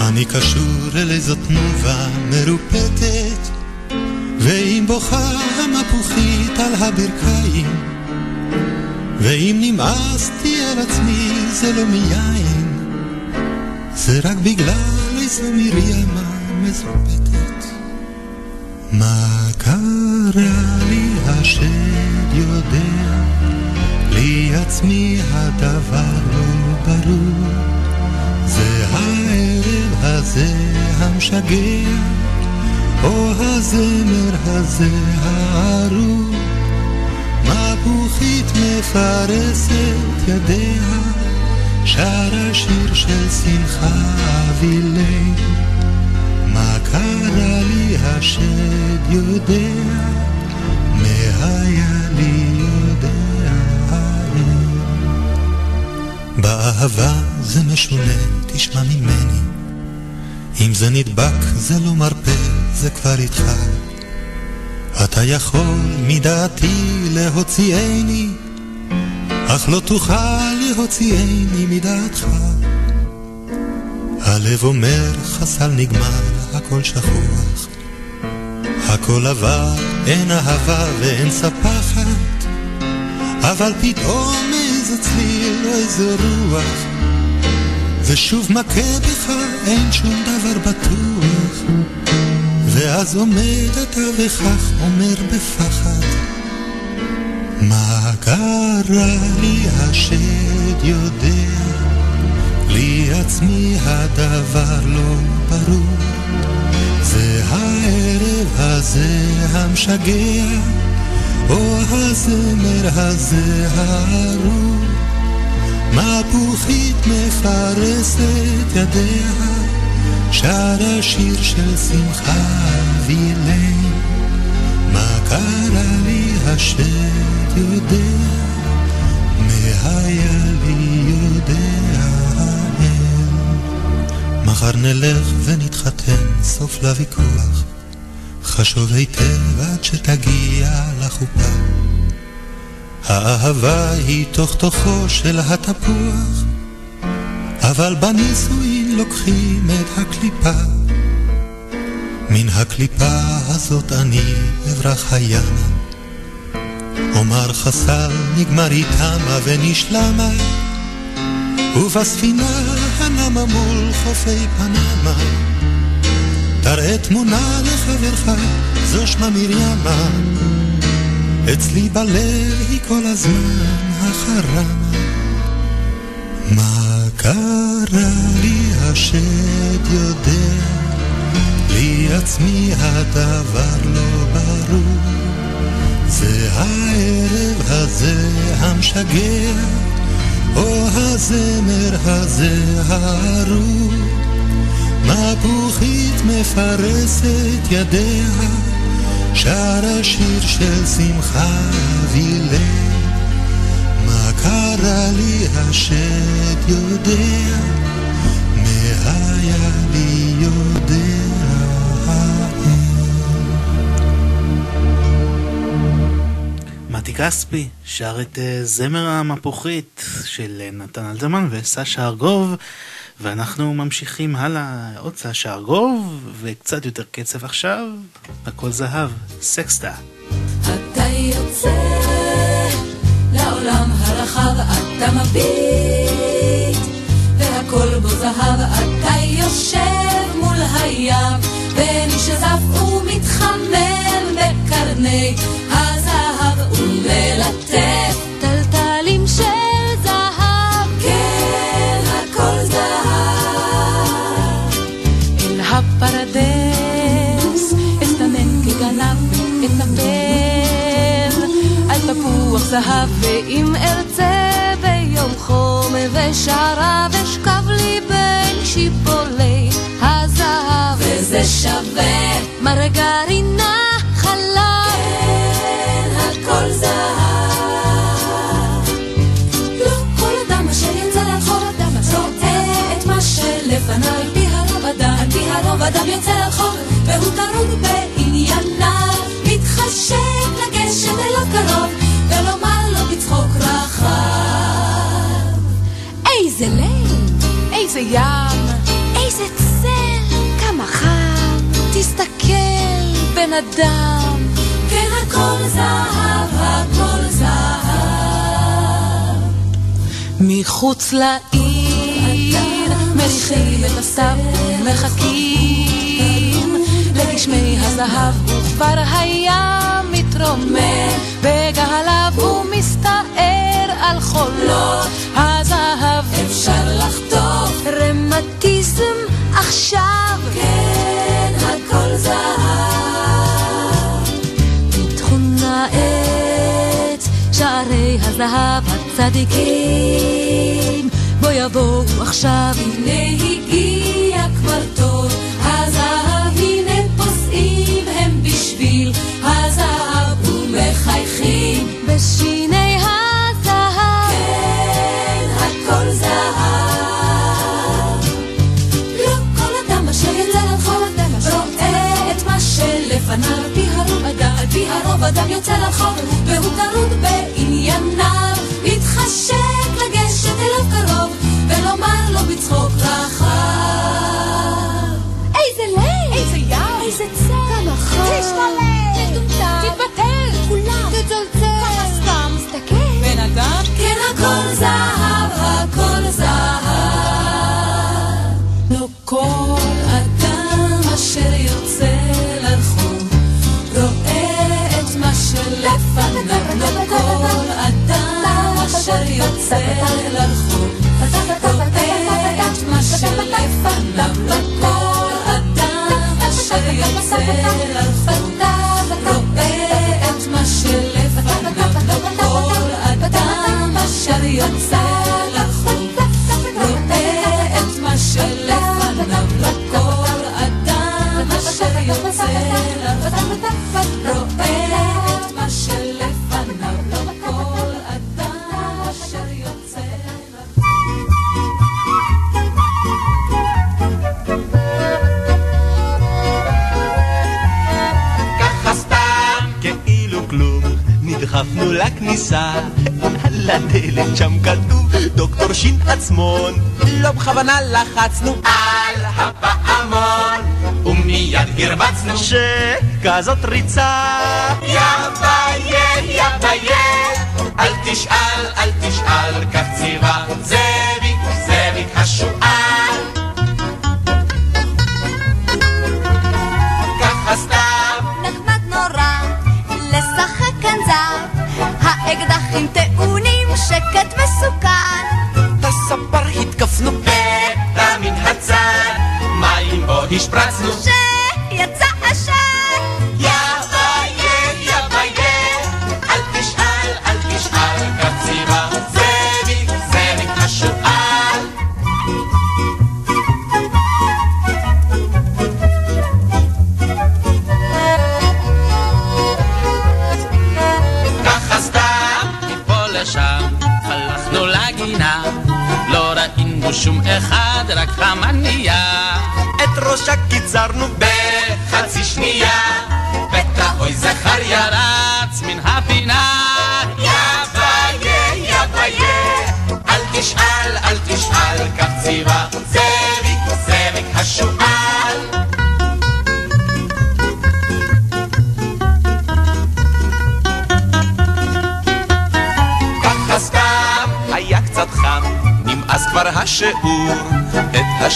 אני קשור אל איזו תנובה מרופטת ואם בוכה המפוחית על הברכיים ואם נמאסתי על עצמי זה לא מיין זה רק בגלל איזו מרים מזופתת. מה קרה לי השד יודע, לי עצמי הדבר לא ברור. זה הערב הזה המשגע, או הזמר הזה הארור. מפוחית מפרסת ידיה, שרה שיר של שמחה אבילי. מה קרה לי השד יודע, מה היה לי יודע באהבה זה משונה, תשמע ממני. אם זה נדבק זה לא מרפא, זה כבר איתך. אתה יכול מדעתי להוציאני, אך לא תוכל להוציאני מדעתך. הלב אומר חסל נגמר, הכל שכוח. הכל עבר, אין אהבה ואין ספחת, אבל פתאום איזה צליל או איזה רוח, ושוב מכה בך, אין שום דבר בטוח. ואז עומד אתה וכך אומר בפחד, מה קרה לי השד יודע, לי עצמי הדבר לא ברור. זה הערב הזה המשגע, או הזמר הזה הארור. מפוחית מפרסת ידיה, שרה שיר של שמחה וילי. מה קרה לי השד יודע, היה לי יודע האל. מחר נלך ונתחתן, סוף לוויכוח. חשוב היטב עד שתגיע לחופה. האהבה היא תוך תוכו של התפוח, אבל בנישואין לוקחים את הקליפה. מן הקליפה הזאת אני אברח הימה. אומר חסל נגמר היא תמה ונשלמה, ובספינה הנמה מול חופי פנמה. תראה תמונה לחברך, זו שמה מרימה. אצלי בלב היא כל הזמן החרמה. מה קרה לי השד יודע, לי עצמי הדבר לא ברור. זה הערב הזה המשגע, או הזמר הזה הארור. מפוחית מפרסת ידיה, שרה שיר של שמחה וילב. קרה לי השד יודע, מה היה לי יודע. מתי כספי שר את אה, זמר המפוחית של אה, נתן אלתרמן וסשה ארגוב ואנחנו ממשיכים הלאה, עוד סשה ארגוב וקצת יותר קצב עכשיו, הכל זהב, סקסטה. אתה יוצא לעולם הרחב, אתה מביט והכל בו זהב, אתה יושב מול הים. ונשזף ומתחמם בקרני הזהב ומלטף זהב, ואם ארצה ביום חום ושרה ושכב לי בין שיפולי הזהב, וזה שווה, מרגרינה חלב, כן, הכל זהב. לא כל אדם אשר יצא לרחוב אדם רואה את מה שלפניו, על פי הרוב אדם, על פי הרוב אדם יוצא לרחוב, והוא טרוד בענייניו, מתחשק רחב. איזה ליל, איזה ים, איזה צל, כמה חם, תסתכל בן אדם, כן הכל זהב, הכל זהב. מחוץ לעיר, מריחים את הסתיו ומחכים בגשמי הזהב הוא כבר היה מתרומם, בגהליו הוא מסתער על חולות הזהב. אפשר לחטוף. רמטיזם עכשיו, כן, הכל זהב. בתכונה את שערי הזהב הצדיקים, בוא יבואו עכשיו, הנה הגיע כבר טוב, הזהב הנה פוסעים הם בשביל הזהב ומחייכים. בשיני אדם יוצא לרחוב והוא טרוד בענייניו, מתחשק לגשת אליו קרוב ולומר לו בצחוק רחב. איזה לב! איזה ים! איזה צל! כמה חם! תשתלב! תטומטם! תתבטל! כולם! תצלצל! ככה סתם! תסתכל! בן אדם? כן, הכל זהב, יוצא לרחוב רואה את מה שלפניו. לא כל אדם אשר יוצא שין עצמון. לא בכוונה לחצנו על הפעמון, ומיד הרבצנו שכזאת ריצה. יא ביה, יא ביה, אל תשאל, אל תשאל, כך ציווה זאביק, זאביק השועל. ככה סתם נחמד נורא לשחק כאן זב, האקדחים טעונים שקט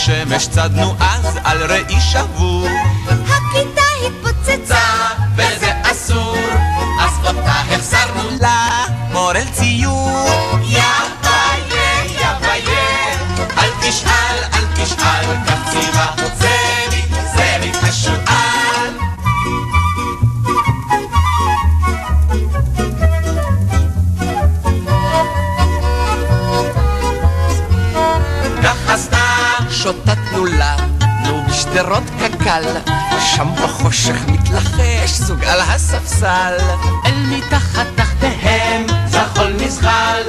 את השמש צדנו אז על ראי שבור. הספסל אל מתחת תחתיהם זחול נזחל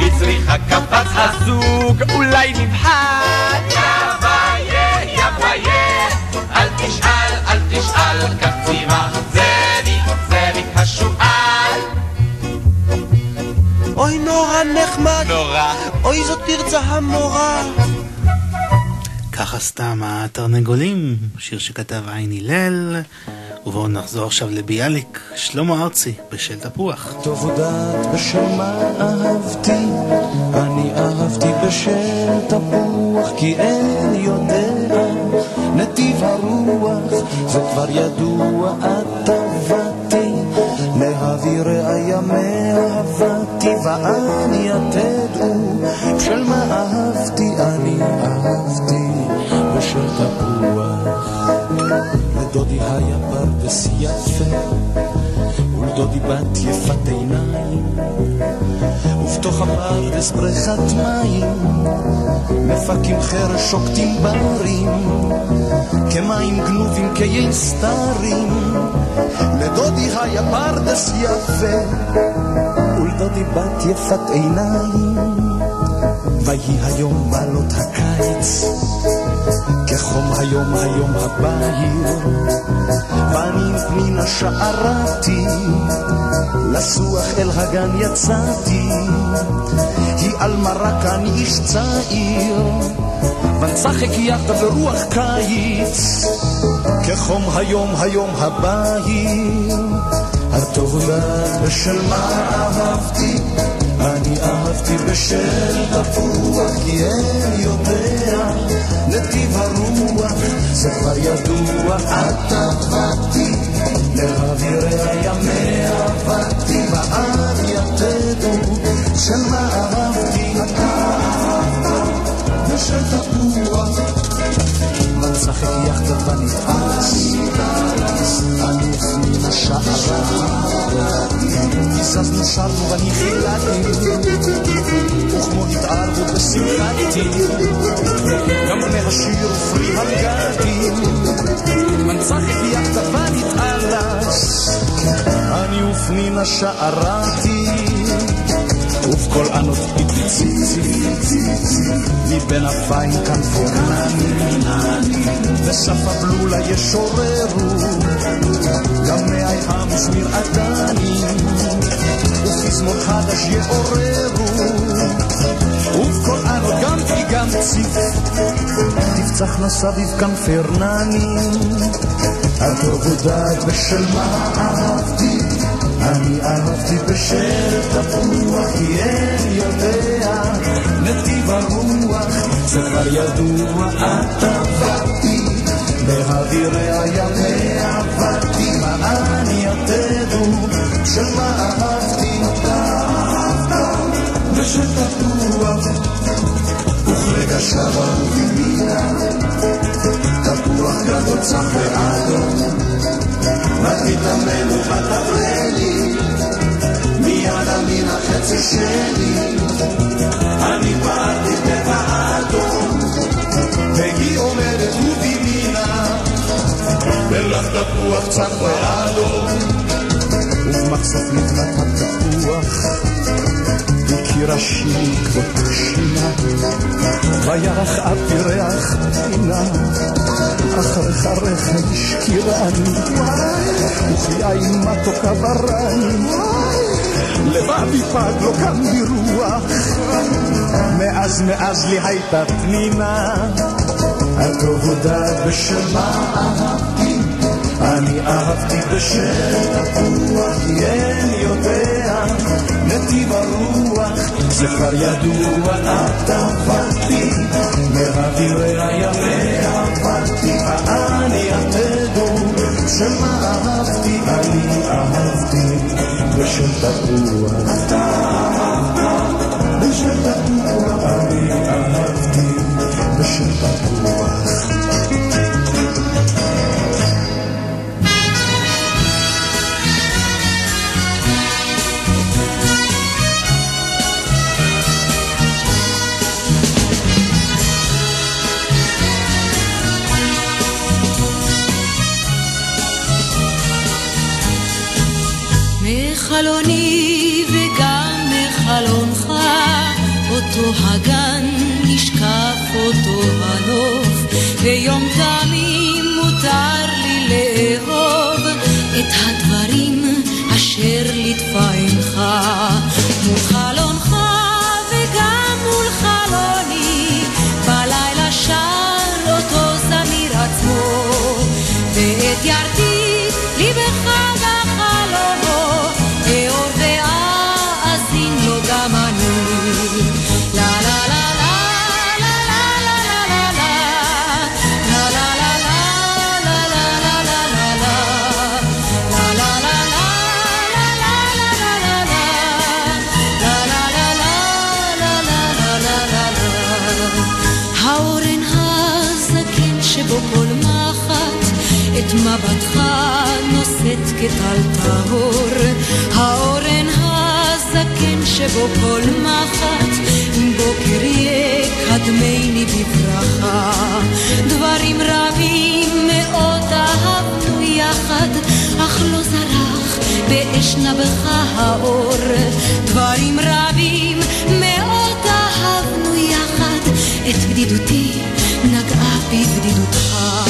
בצריחה קפץ הזוג אולי נבחן יא ביה יא ביה אל תשאל אל תשאל כך ציווה זאביק זאביק השועל. אוי נורא נחמד, נורא. אוי זאת תרצה המורה. ככה סתם התרנגולים, שיר שכתב עין הלל, ובואו נחזור עכשיו לביאליק, שלמה ארצי, בשל תפוח. טוב הודעת בשם מה אהבתי, אני אהבתי בשל תפוח, כי אין יודע נתיב הרוח, זה כבר ידוע, את עבדתי להעביר ימי אהבתי, ואני תדעו, של מה אהבתי, אני אהבתי, בשל תפוח. לדודי היה פרדס יפה, ולדודי בת יפת עיניים, ובתוך הפרדס בריכת מים, מפקים חרש שוקטים ברים, כמים גנובים כיין סתרים, לדודי היה פרדס יפה, ולדודי בת יפת עיניים, ויהי היום בעלות הקיץ. כחום היום היום הבהיר, פנים פנינה שערתי, לסוח אל הגן יצאתי, היא על מרק אני איש צעיר, ונצחק יחד ברוח קיץ, כחום היום היום הבהיר, הטוב לה בשל מה אהבתי, אהבתי בשל תפוח, כי אין יודע נתיב הרוח, זה כבר ידוע, את עבדתי, לאווירי הימי עבדתי, ואל יתדו, של מה אהבתי, אתה אהבת, בשל תפוח. ונשחק יחד ונתעש, אני מן השערה, הזזנו שרנו ואני חילקתי, וכמו התערבות בשמחתי, גם מהשיר פרי הגדים, מנצחת יחד ונתעלש, אני ופנינה שערתי, ובכל ענות פיציצי, מבין אפיים כנפורנני, וסף הבלולה ישוררו, גם מאי המזמיר עדני, ופזמון חדש יעוררו, ובכל ענות גם כי גם ציף, תפצחנה סביב כנפרננים, את עבודה בשל מה אהבתי אני אהבתי בשל תפוח, כי אין יודע. נתיב הרוח, זה כבר ידוע, את עבדתי, באווירי הימי עבדתי, מה אני יתדו, של מה אהבתי, בשל תפוח, וכרגע שבה ובימינה, תפוח גדול צח ואדום. מה תתאמן ומה תראה לי? מיד המין החצי שלי. אני פעלתי בבעל והיא עומדת ובימינה, ולך תפוח צף באדום, ובמחסוף נבלט התפוח. שירי כבוד שינה וירח אף ירח פינה אחריך רחם השקירני וכי עין מתוקה ברני לבבי פג לא קם ברוח מאז מאז לי הייתה פנינה את לא הודעת בשל מה אהבתי? אני אהבתי בשל תפוח אין יודע נתיב הרוח זה כבר ידוע את עבדתי מאווירי הימי עבדתי אני יתדו שמה אהבתי אני אהבתי. בשל תפוח אתה אותו הגן נשקף אותו הנוף, ויום תמים מותר לי לאהוב את הדברים אשר ליטפה עינך. מול חלונך וגם מול חלוני, בלילה שר אותו זמיר עצמו, ואת ירתי את מבטך נושאת כטל טהור, האורן הזקן שבו כל מחט, בוקר יקדמני בברכה. דברים רבים מאוד אהבנו יחד, אך לא זרח באש נבך האור. דברים רבים מאוד אהבנו יחד, את בדידותי נגעה בבדידותך.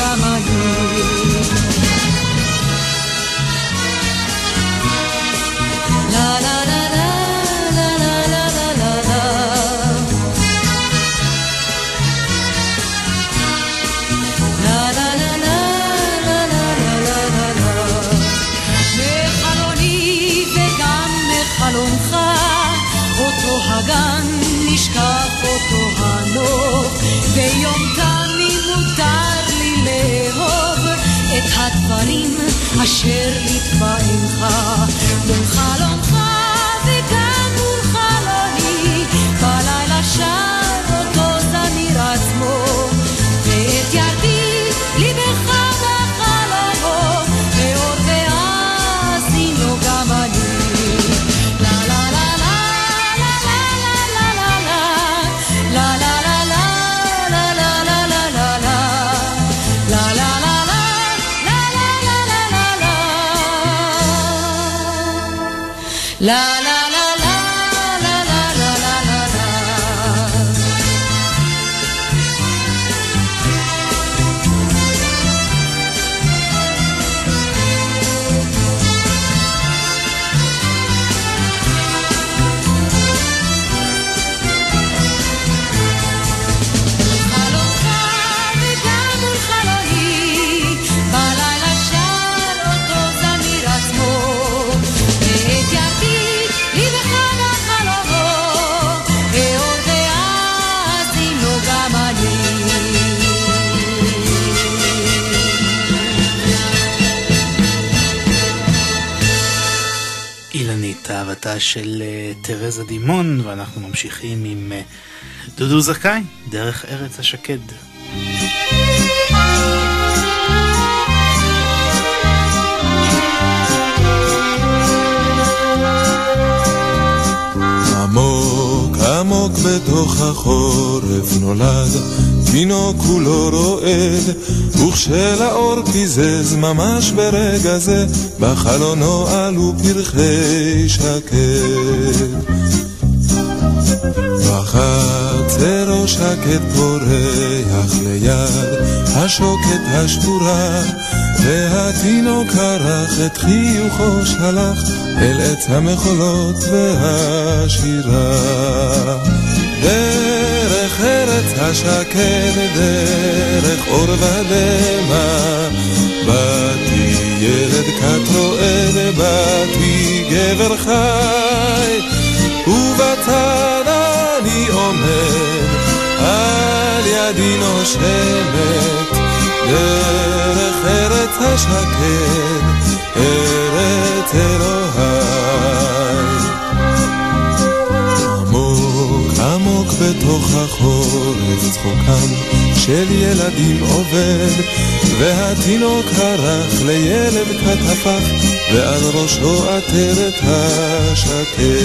drama אשר נטבע עמך. אהבתה של אה, תרזה דימון, ואנחנו ממשיכים עם אה, דודו זכאי, דרך ארץ השקד. עמוק עמוק בתוך החורף נולד תינוק כולו רועד וכשלאור פיזז ממש ברגע זה בחלונו עלו פרחי שקד. בחצרו שקט פורח ליד השוקת השבורה והתינוק ערך את חיוכו שלח אל עץ המחולות והשירה השקד, דרך אור ודמע באתי ילד כת רועד, באתי גבר חי ובצד אני עומד, על ידי נושמת, דרך ארץ השקד, ארץ אלוהי. החורף צחוקם של ילדים עובד, והתינוק הרך לילד כת הפך, ועל ראשו עטרת השקד.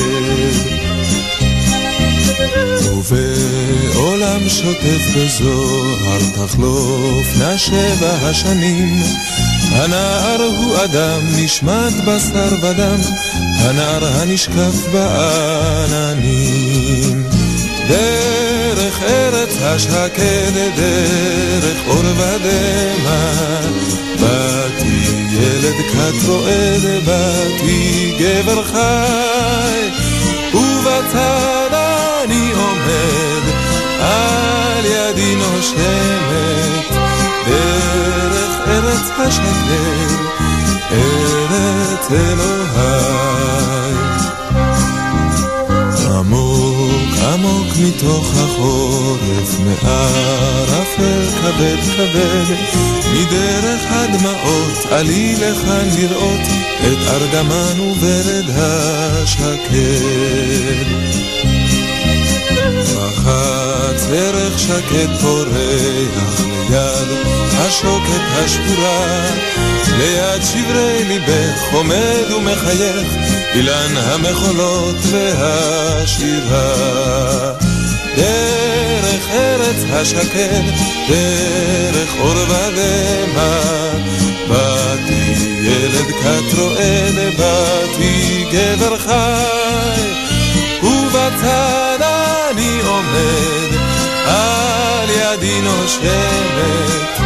ובעולם שוטף בזוהר תחלופנה שבע השנים הנער הוא אדם נשמט בשר ודם הנער הנשקף בעננים ארץ השקד דרך אור ודמע. באתי ילד כת רועד באתי גבר חי. ובצד אני עומד, על ידי נושמת, דרך ארץ השקר, ארץ אלוהי. עמוק מתוך החורף, מערפל כבד כבד, מדרך הדמעות עלי לכאן לראות את ארגמן וברד השקד. מחץ ערך שקט פורח ליד השוקת השבורה, ליד שברי ליבך עומד ומחייך אילן המחולות והשירה. דרך ארץ השקד, דרך אור ודמע, באתי ילד כת רועד, באתי גבר חי, ובצד אני עומד, על ידי נושמת,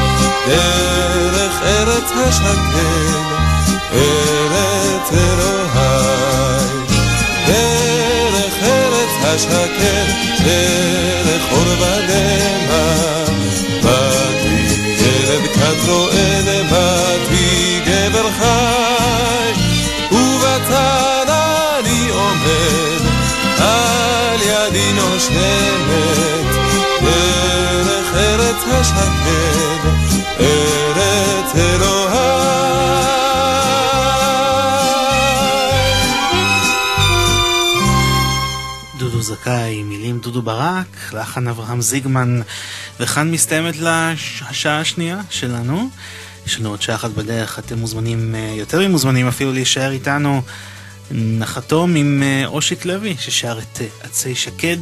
דרך ארץ השקד, ארץ אלוהי. השקד, דרך אור ודמע, באתי ילד כת רועד, באתי גבר חי, ובצד אני עומד, על ידי נושמת, דרך ארץ השקד, זכאי, מילים דודו ברק, לחן אברהם זיגמן, וכאן מסתיימת לה הש- השעה השנייה שלנו. יש לנו עוד שעה אחת בדרך, אתם מוזמנים, אה, יותר ממוזמנים אפילו להישאר איתנו. נחתום עם אה, אושיק לוי, ששר את אה, עצי שקד,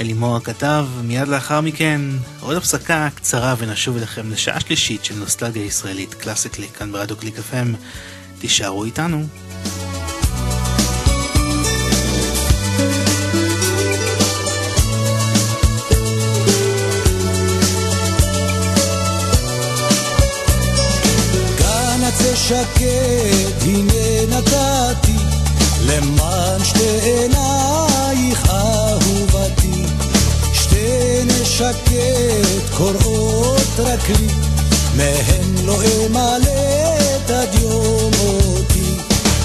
אלימור הכתב, מיד לאחר מכן עוד הפסקה קצרה ונשוב אליכם לשעה שלישית של נוסטלגיה ישראלית קלאסיקלי כאן ברדיו קליק FM. תישארו איתנו. שקד, הנה נתתי, למען שתי עינייך אהובתי. שתי נשקד קוראות רק לי, מהן לא אמלט עד יום מותי.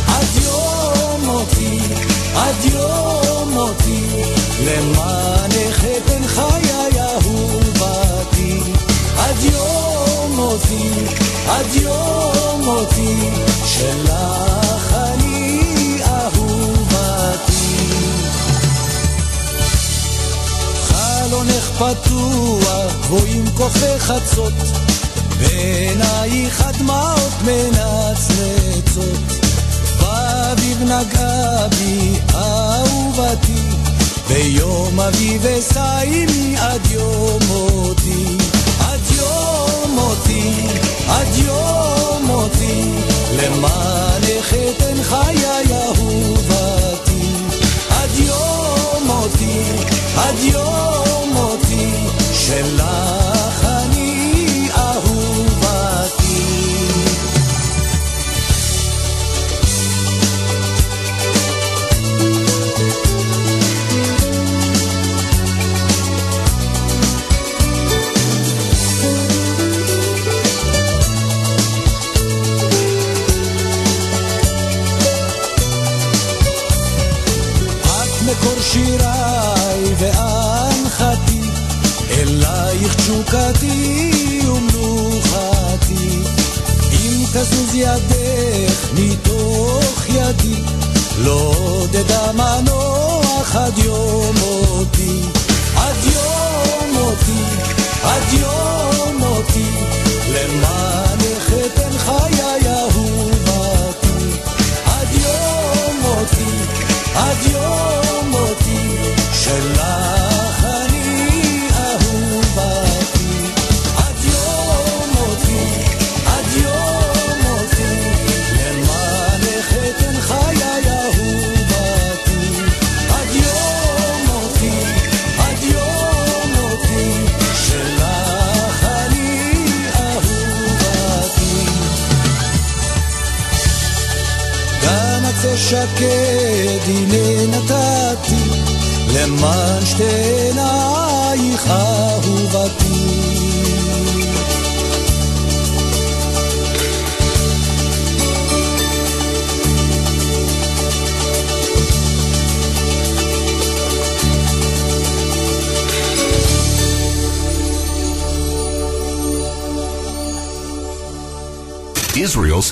עד יום מותי, עד יום מותי, למענך אתן חיי אהובתי. עד יום מותי, עד יום מותי, שלך אני אהובתי. חלונך פתוח, גבוהים קופי חצות, בעינייך הדמעות מנצנצות. באביב נגעה בי אהובתי, ביום אביב אשאיני עד יום מותי. עד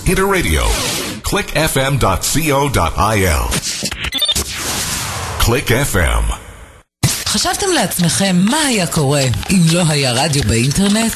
Israel's Interradio. clickfm.co.il. Click FM. חשבתם לעצמכם מה היה קורה אם לא היה רדיו באינטרנט?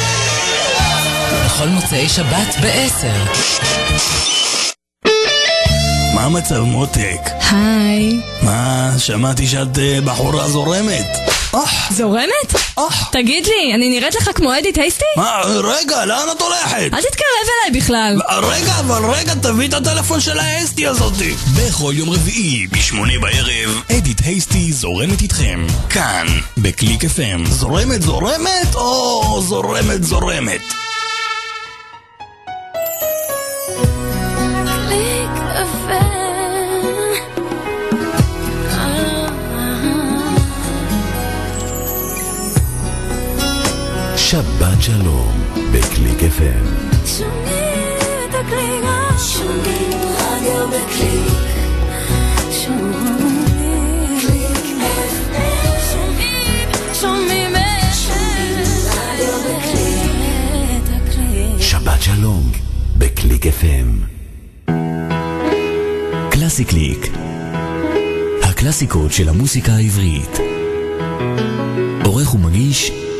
בכל מוצאי שבת ב-10. מה המצב מותק? היי. מה, שמעתי שאת אה, בחורה זורמת. זורמת? תגיד לי, אני נראית לך כמו אדי טייסטי? מה, לא, לאן את הולכת? אל תתקרב אליי בכלל. רגע, אבל רגע, תביא את הטלפון של האסטי הזאתי. בכל יום רביעי, בשמונה בערב, אדית הייסטי זורמת איתכם. כאן, בקליק FM. זורמת זורמת או זורמת זורמת? שלום, בקליק FM. שומעים את הקליק, שומעים רדיו בקליק. שומעים רדיו. שבת שלום, בקליק FM. קלאסי קליק. הקלאסיקות של המוסיקה העברית. עורך ומגיש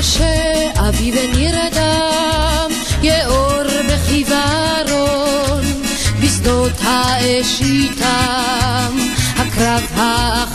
כשאביב נרדם, יאור בחיוורון, בשדות האש איתם, הקרב האחרון,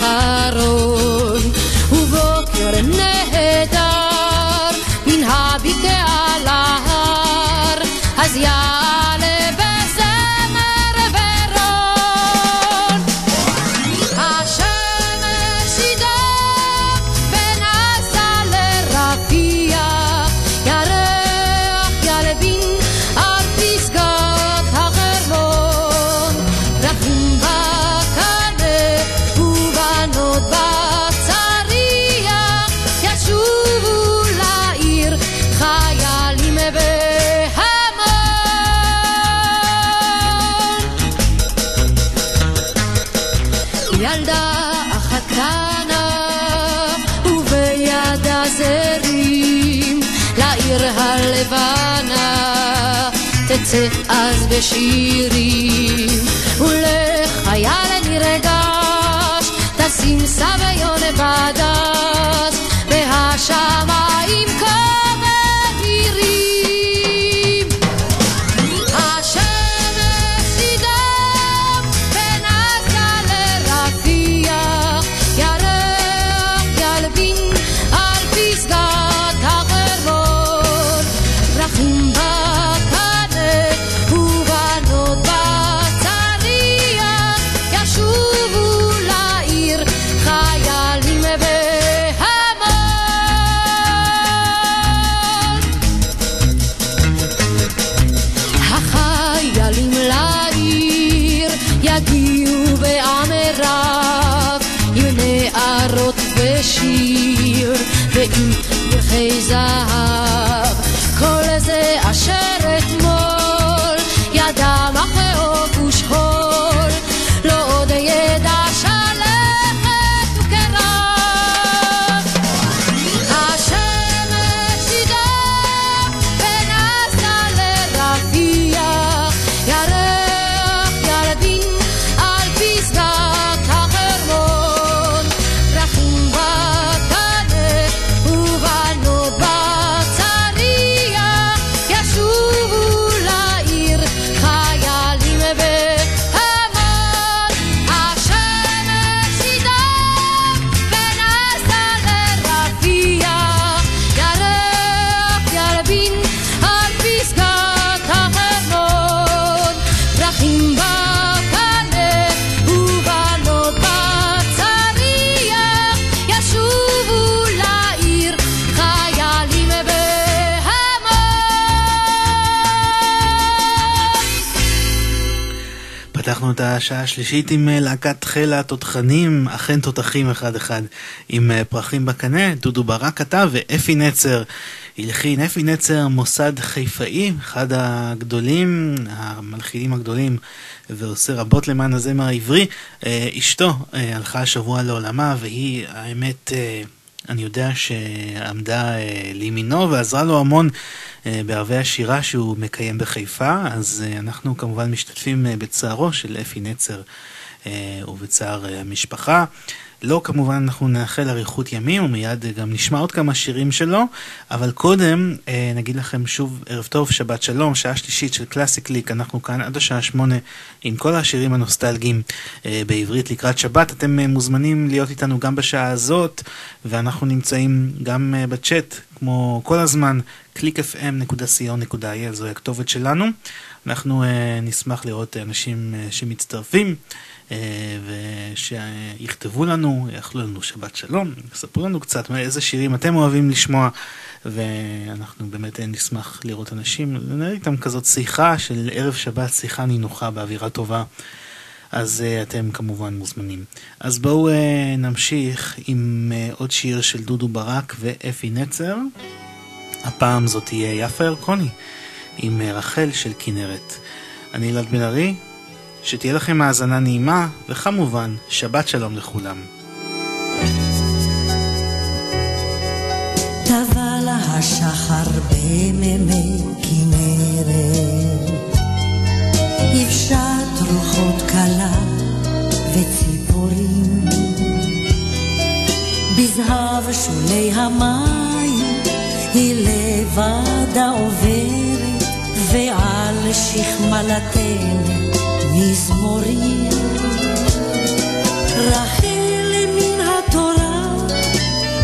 הלבנה תצא אז בשירים. ולחייל נרגש תשים סביון בדש והשמיים את השעה השלישית עם אה, להקת חיל התותחנים, אכן תותחים אחד אחד, עם אה, פרחים בקנה, דודו ברק כתב ואפי נצר הלחין. אפי נצר מוסד חיפאי, אחד הגדולים, המלחינים הגדולים, ועושה רבות למען הזמר העברי. אה, אשתו הלכה השבוע לעולמה, והיא, האמת, אני יודע שעמדה לימינו ועזרה לו המון. אה, בערבי השירה שהוא מקיים בחיפה, אז אה, אנחנו כמובן משתתפים אה, בצערו של אפי נצר ובצער המשפחה. לא, כמובן אנחנו נאחל אריכות ימים ומיד גם נשמע עוד כמה שירים שלו, אבל קודם נגיד לכם שוב ערב טוב, שבת שלום, שעה שלישית של קלאסי קליק, אנחנו כאן עד השעה שמונה עם כל השירים הנוסטלגיים בעברית לקראת שבת. אתם מוזמנים להיות איתנו גם בשעה הזאת, ואנחנו נמצאים גם בצ'אט, כמו כל הזמן, www.clickfm.co.il זוהי הכתובת שלנו. אנחנו uh, נשמח לראות אנשים uh, שמצטרפים ושיכתבו לנו, יאכלו לנו שבת שלום, יספרו לנו קצת איזה שירים אתם אוהבים לשמוע ואנחנו באמת נשמח לראות אנשים, לנהל איתם כזאת שיחה של ערב שבת, שיחה נינוחה באווירה טובה. אז uh, אתם כמובן מוזמנים. אז בואו uh, נמשיך עם עוד שיר של דודו ברק ואפי נצר. הפעם זאת תהיה יפה ירקוני עם רחל של כנרת. אני אלעד בן ארי, שתהיה לכם האזנה נעימה, וכמובן, שבת שלום לכולם. טבע לה השחר בזהב שולי המים היא לבדה עוברת, ועל שכמלתן מזמורים. רחל מן התורה,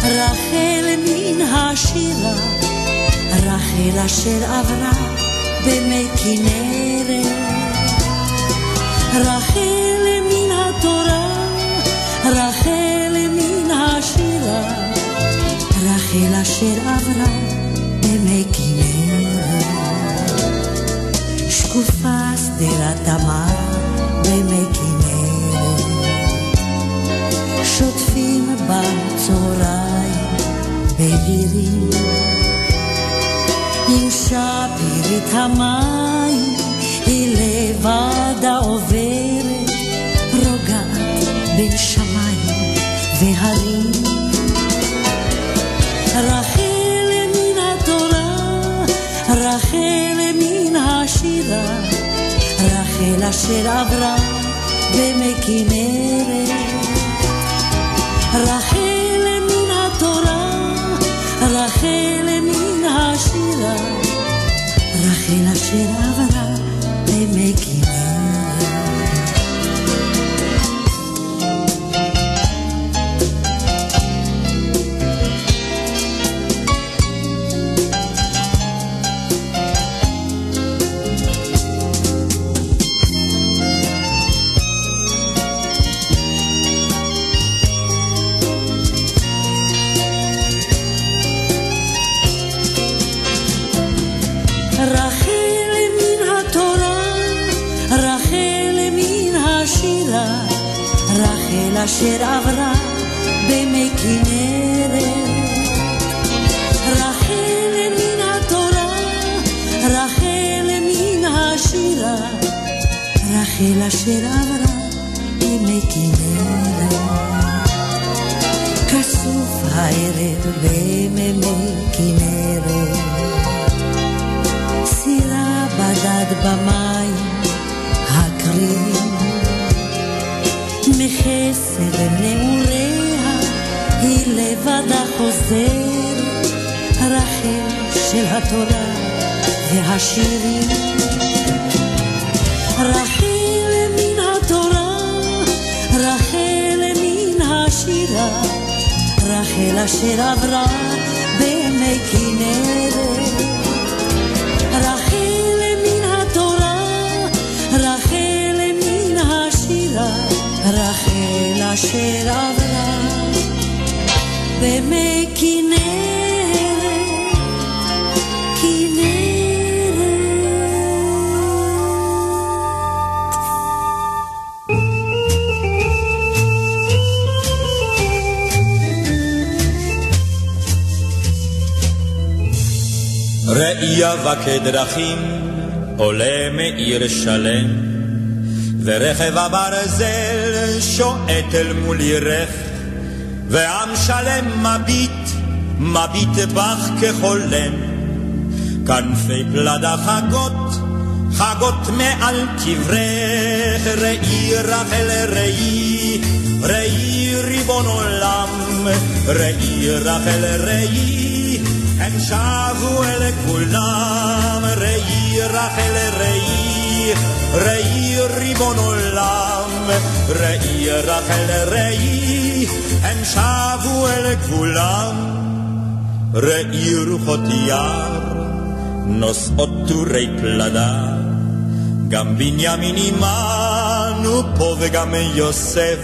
רחל מן השירה, רחל אשר עברה במי כנרת. רחל מן התורה, רחל מן השירה, רחל אשר עברה במי כנרת. שקופה שדרת תמר במי כנרת. שוטפים בצהריים בהירים. עם שפירית המים היא לבדה עוברת, רוגעת בין שמיים והרים. רחל מן התורה, רחל מן השירה, רחל אשר עברה במי כנרת. רחל מן התורה, רחל מן השירה, רחל אשר עברה במי רחל אשר עברה במי כנרת. רחל מן התורה, רחל מן השירה, רחל אשר עברה במי כנרת. כסוף הערב במימי כנרת. סירה בדד במים הקרים, מחסד נעוריה היא לבדה חוזרת, רחל של התורה והשירים. רחל מן התורה, רחל מן השירה, רחל אשר עברה במי כנרת. אשר עברה במי כנרת, כנרת. ראי אבק דרכים עולה מעיר שלם ורכב הברזל שועט אל מול ירך, ועם שלם מביט, מביט בך כחולם. כנפי פלדה חגות, חגות מעל קברך, ראי רחל ראי, ראי ריבון עולם, ראי רחל ראי, הם שבו אל כולם, ראי רחל ראי, ראי ריבון עולם, ראי רחל ראי, הם שבו אל כולם, ראי רוחות יער, נושאות טורי פלדה, גם בנימין עמנו פה וגם יוסף,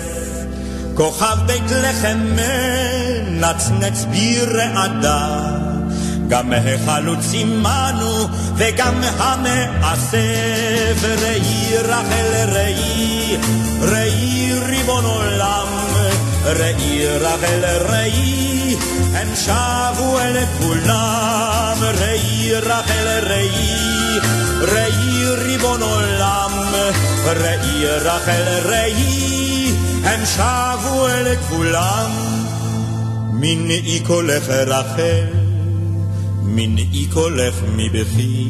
כוכב בית לחם מנצנץ ברעדה. גם החלוץ עמנו וגם המאסף ראי רחל ראי ראי ריבון עולם ראי רחל ראי הם שבו אל כולם ראי רחל ראי ראי ריבון עולם ראי רחל ראי הם שבו אל כולם. מנעי קולך רחל מנעי קולך מבכי,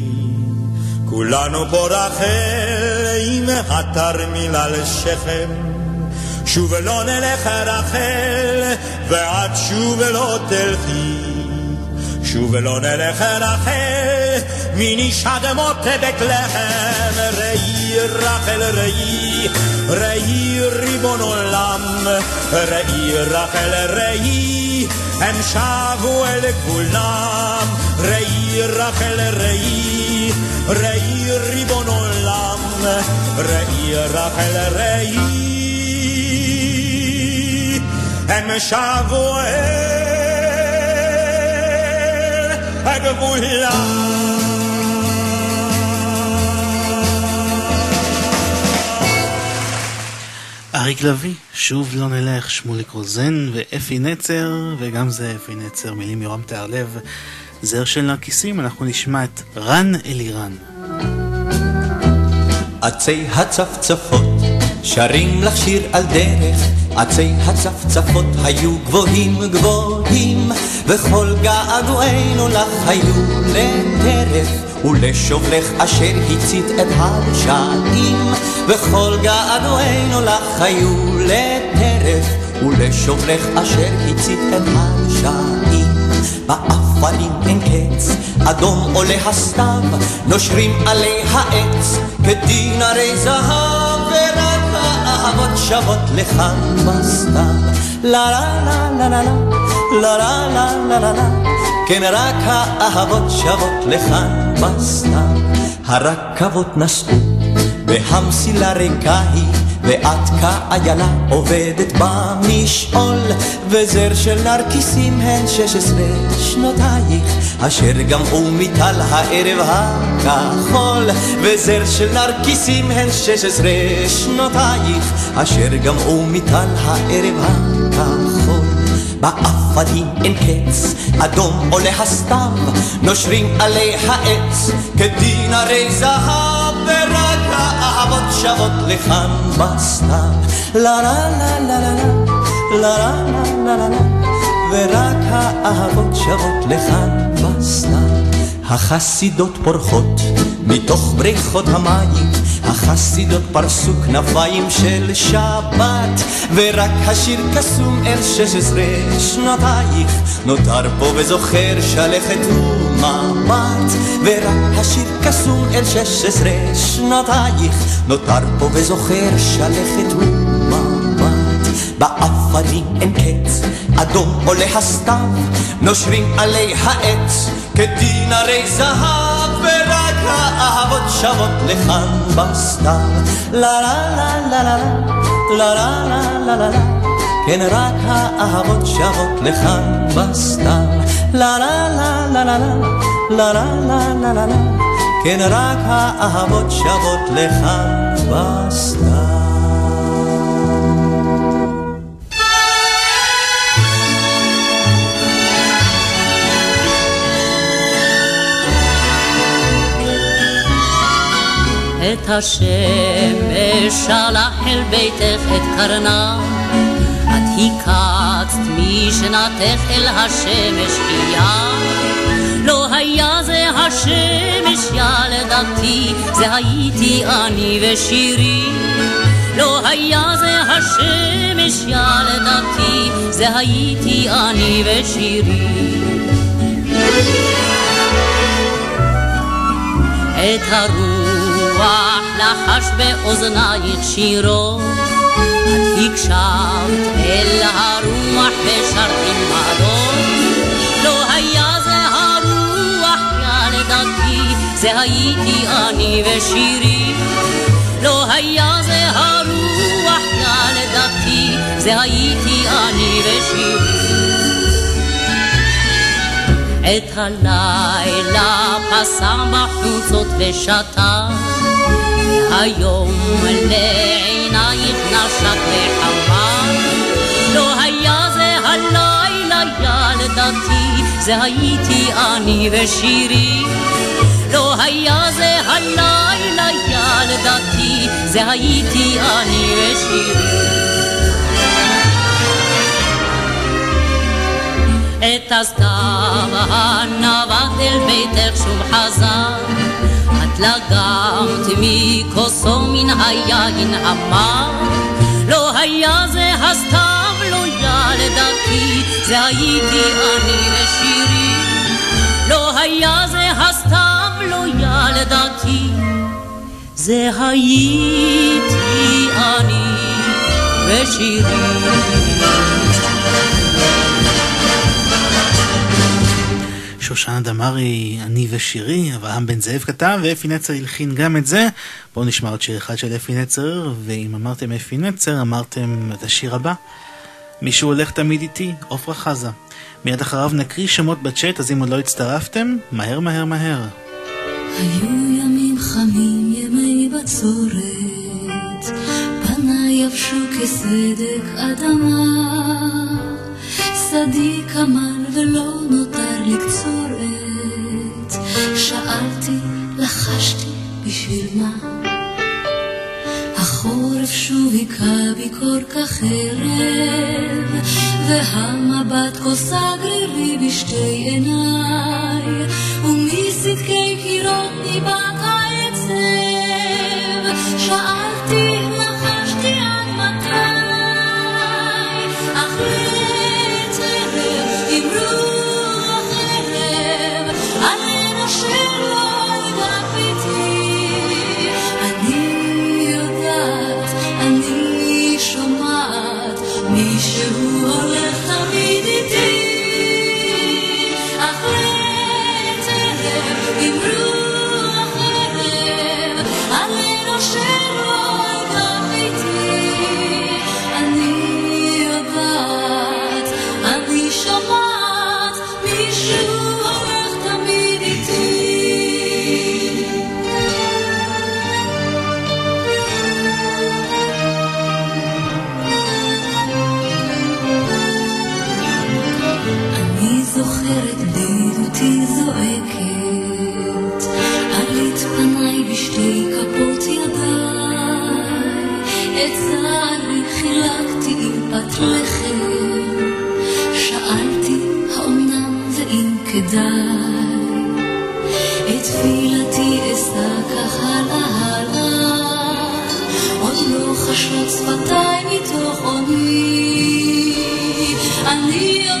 כולנו פה רחל עם התרמיל על שכם. שוב לא נלך רחל, ועד שוב לא תלכי. שוב לא נלך רחל, מניש אדמות בית לחם. ראי רחל ראי, ראי ריבון עולם, ראי רחל ראי, הם שבו אל כולם. ראי רחל ראי, ראי ריבון עולם, ראי רחל ראי, הם שבו אל הגבולם. אריק לביא, שוב לא נלך, שמוליק רוזן ואפי נצר, וגם זה אפי נצר, מילים יורם תהרלב. זר של נרקיסים, אנחנו נשמע את רן אלירן. עצי הצפצפות שרים לך שיר על דרך, עצי הצפצפות היו גבוהים גבוהים, וכל געגועינו לך היו לטרף, ולשובלך אשר הצית את הרשעים, וכל געגועינו לך היו לטרף, ולשובלך אשר הצית את הרשעים. באפנים אין קץ, אדום עולה הסתיו, נושרים עלי העץ, כדין הרי זהב, האהבות שוות בסתיו. לה לה לה לה לה לה לה לה לה לה לה כן רק האהבות שוות לכאן בסתיו. הרכבות נסעו, והמסילה ריקה היא, ואת כאיילה עובדת במשעול, וזר של נרקיסים הן שש עשרה שנותייך, אשר גמעו מטל הערב הכחול, וזר של נרקיסים הן שש עשרה שנותייך, אשר גמעו מטל הערב הכחול. באפנים אין קץ, אדום עולה הסתיו, נושרים עלי העץ, כדין הרי זהב, ורק האהבות שוות לכאן בסתיו. לה לה לה לה לה לה לה לה לה לה ורק האהבות שוות לכאן בסתיו. החסידות פורחות מתוך בריכות המים, החסידות פרסו כנפיים של שבת, ורק השיר קסום אל שש עשרה שנותייך, נותר פה וזוכר שלכת ומבט, ורק השיר קסום אל שש עשרה שנותייך, נותר פה וזוכר שלכת ומבט. באפנים אין קץ, אדום עולה הסתיו, נושרים עלי העץ, כדין הרי זהב, ורק האהבות שוות לכאן בסתיו. לה לה לה לה לה לה לה לה לה לה לה כן רק האהבות שוות לכאן בסתיו. לה לה לה לה לה לה לה לה לה לה לה כן רק האהבות שוות לכאן בסתיו. את השמש שלח אל ביתך את קרנה, את הקצת משנתך אל השמש חייה. לא היה זה השמש ילדתי, זה הייתי אני ושירי. לא היה זה השמש ילדתי, זה הייתי אני ושירי. את הרוח לחש באוזנייך שירו, את הקשבת אל הרוח ושרת עמדו. לא היה זה הרוח ילדתי, זה הייתי אני ושירי. לא היה זה הרוח ילדתי, זה הייתי אני ושירי. את הלילה פסע בחוצות ושתה, היום לעינייך נשק וחמה. לא היה זה הלילה ילדתי, זה הייתי אני ושירי. לא היה זה הלילה ילדתי, זה הייתי אני ושירי. את הסתיו הנווט אל ביתך שוב חזר, את לגמת מכוסו מן היין המר. לא היה זה הסתיו, לא ילדתי, זה הייתי אני ושירי. לא היה זה הסתיו, לא ילדתי, זה הייתי אני ושירי. שושנה דמארי, אני ושירי, אברהם בן זאב כתב, ואפי נצר הלחין גם את זה. בואו נשמע עוד שיר אחד של אפי נצר, ואם אמרתם אפי נצר, אמרתם את השיר הבא. מישהו הולך תמיד איתי, עפרה חזה. מיד אחריו נקריא שמות בצ'אט, אז אם עוד לא הצטרפתם, מהר מהר מהר. היו ימים חמים, ימי בצורת, פניי יבשו כסדק אדמה, שדי כמל ולא נותר לקצורת, שאלתי, לחשתי, בשביל מה? החורף שוב היכה בי כל כך ערב, והמבט כה סגרירי בשתי עיניי, ומסדקי קירות ניבק העצב. שאלתי, את צערי חילקתי עם פת לחם, שאלתי האומנם ואם כדאי, את תפילתי אשא כך הלאה הלאה, עוד לא חשות שפתיי מתוך עוני. אני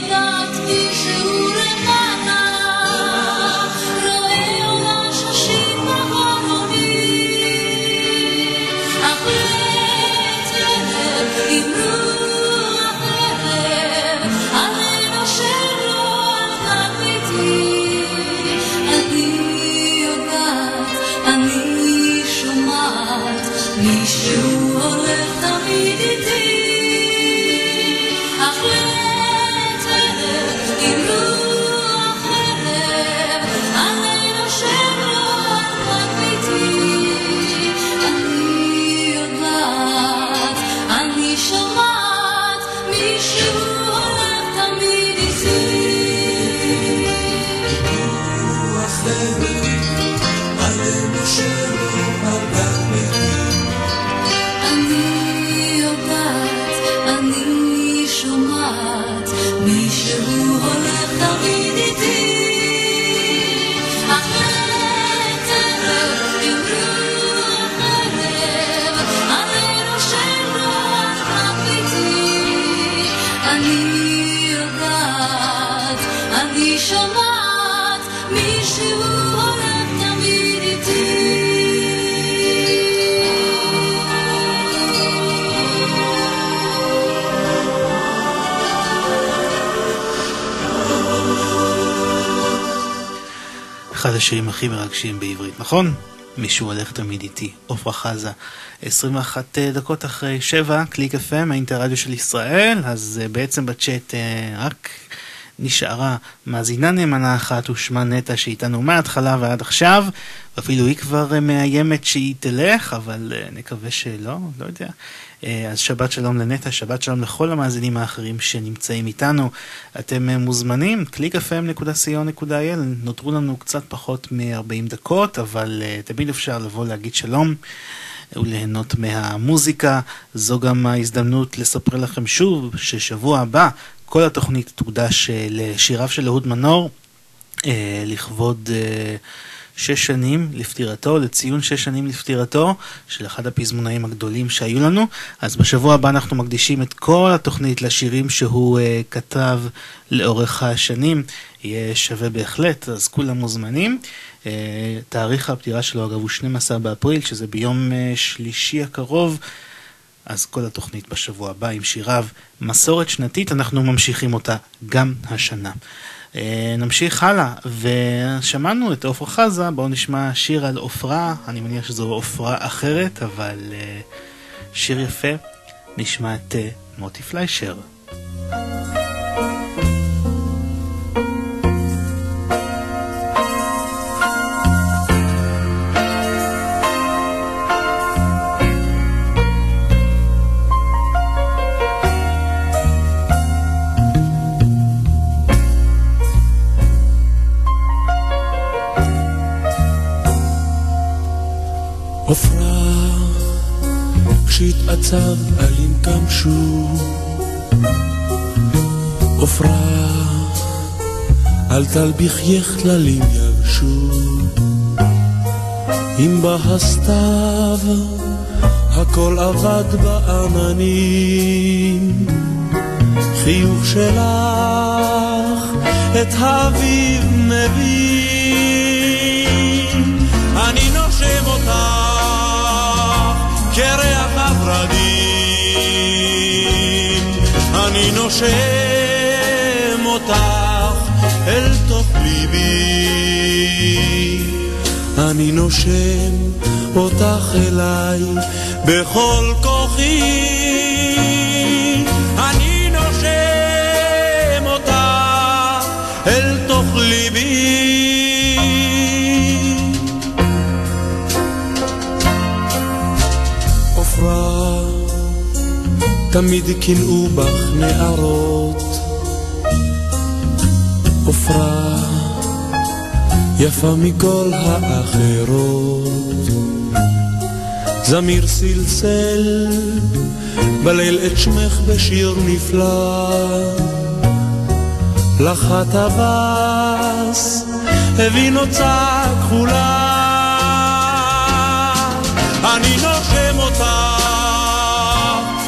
הכי מרגשים בעברית, נכון? מישהו הולך תמיד איתי, עפרה חזה. 21 דקות אחרי 7, קליק FM, האינטרדיו של ישראל, אז אה, בעצם בצ'אט אה, רק נשארה מאזינה נאמנה אחת ושמה נטע שאיתנו מההתחלה ועד עכשיו, ואפילו היא כבר אה, מאיימת שהיא תלך, אבל אה, נקווה שלא, לא יודע. אה, אז שבת שלום לנטע, שבת שלום לכל המאזינים האחרים שנמצאים איתנו. אתם אה, מוזמנים, www.clickfm.co.il, נותרו לנו קצת פחות מ-40 דקות, אבל אה, תמיד אפשר לבוא להגיד שלום. וליהנות מהמוזיקה. זו גם ההזדמנות לספר לכם שוב ששבוע הבא כל התוכנית תוקדש לשיריו של אהוד מנור לכבוד שש שנים לפטירתו, לציון שש שנים לפטירתו של אחד הפזמונאים הגדולים שהיו לנו. אז בשבוע הבא אנחנו מקדישים את כל התוכנית לשירים שהוא אה, כתב לאורך השנים. יהיה שווה בהחלט, אז כולם מוזמנים. אה, תאריך הפטירה שלו אגב הוא 12 באפריל, שזה ביום אה, שלישי הקרוב. אז כל התוכנית בשבוע הבא עם שיריו. מסורת שנתית, אנחנו ממשיכים אותה גם השנה. אה, נמשיך הלאה, ושמענו את עפרה חזה, בואו נשמע שיר על עופרה, אני מניח שזו עופרה אחרת, אבל אה, שיר יפה, נשמע את אה, מוטי פליישר. עופרה, כשהתעצב עלים קמשו. עופרה, אל תלביכייך כללים יבשו. אם בא הסתיו, הכל אבד בעננים. חיוך שלך את האביב מביא. אני נושם אותך כריח הורדים. אני נושם אותך אל תוך ליבי. אני נושם אותך אליי בכל כוחי. תמיד קינאו בך נערות. עופרה, יפה מכל האחרות. זמיר סלסל בליל את שמך בשיר נפלא. לך הטווס הביא נוצה כחולה. אני נושם אותך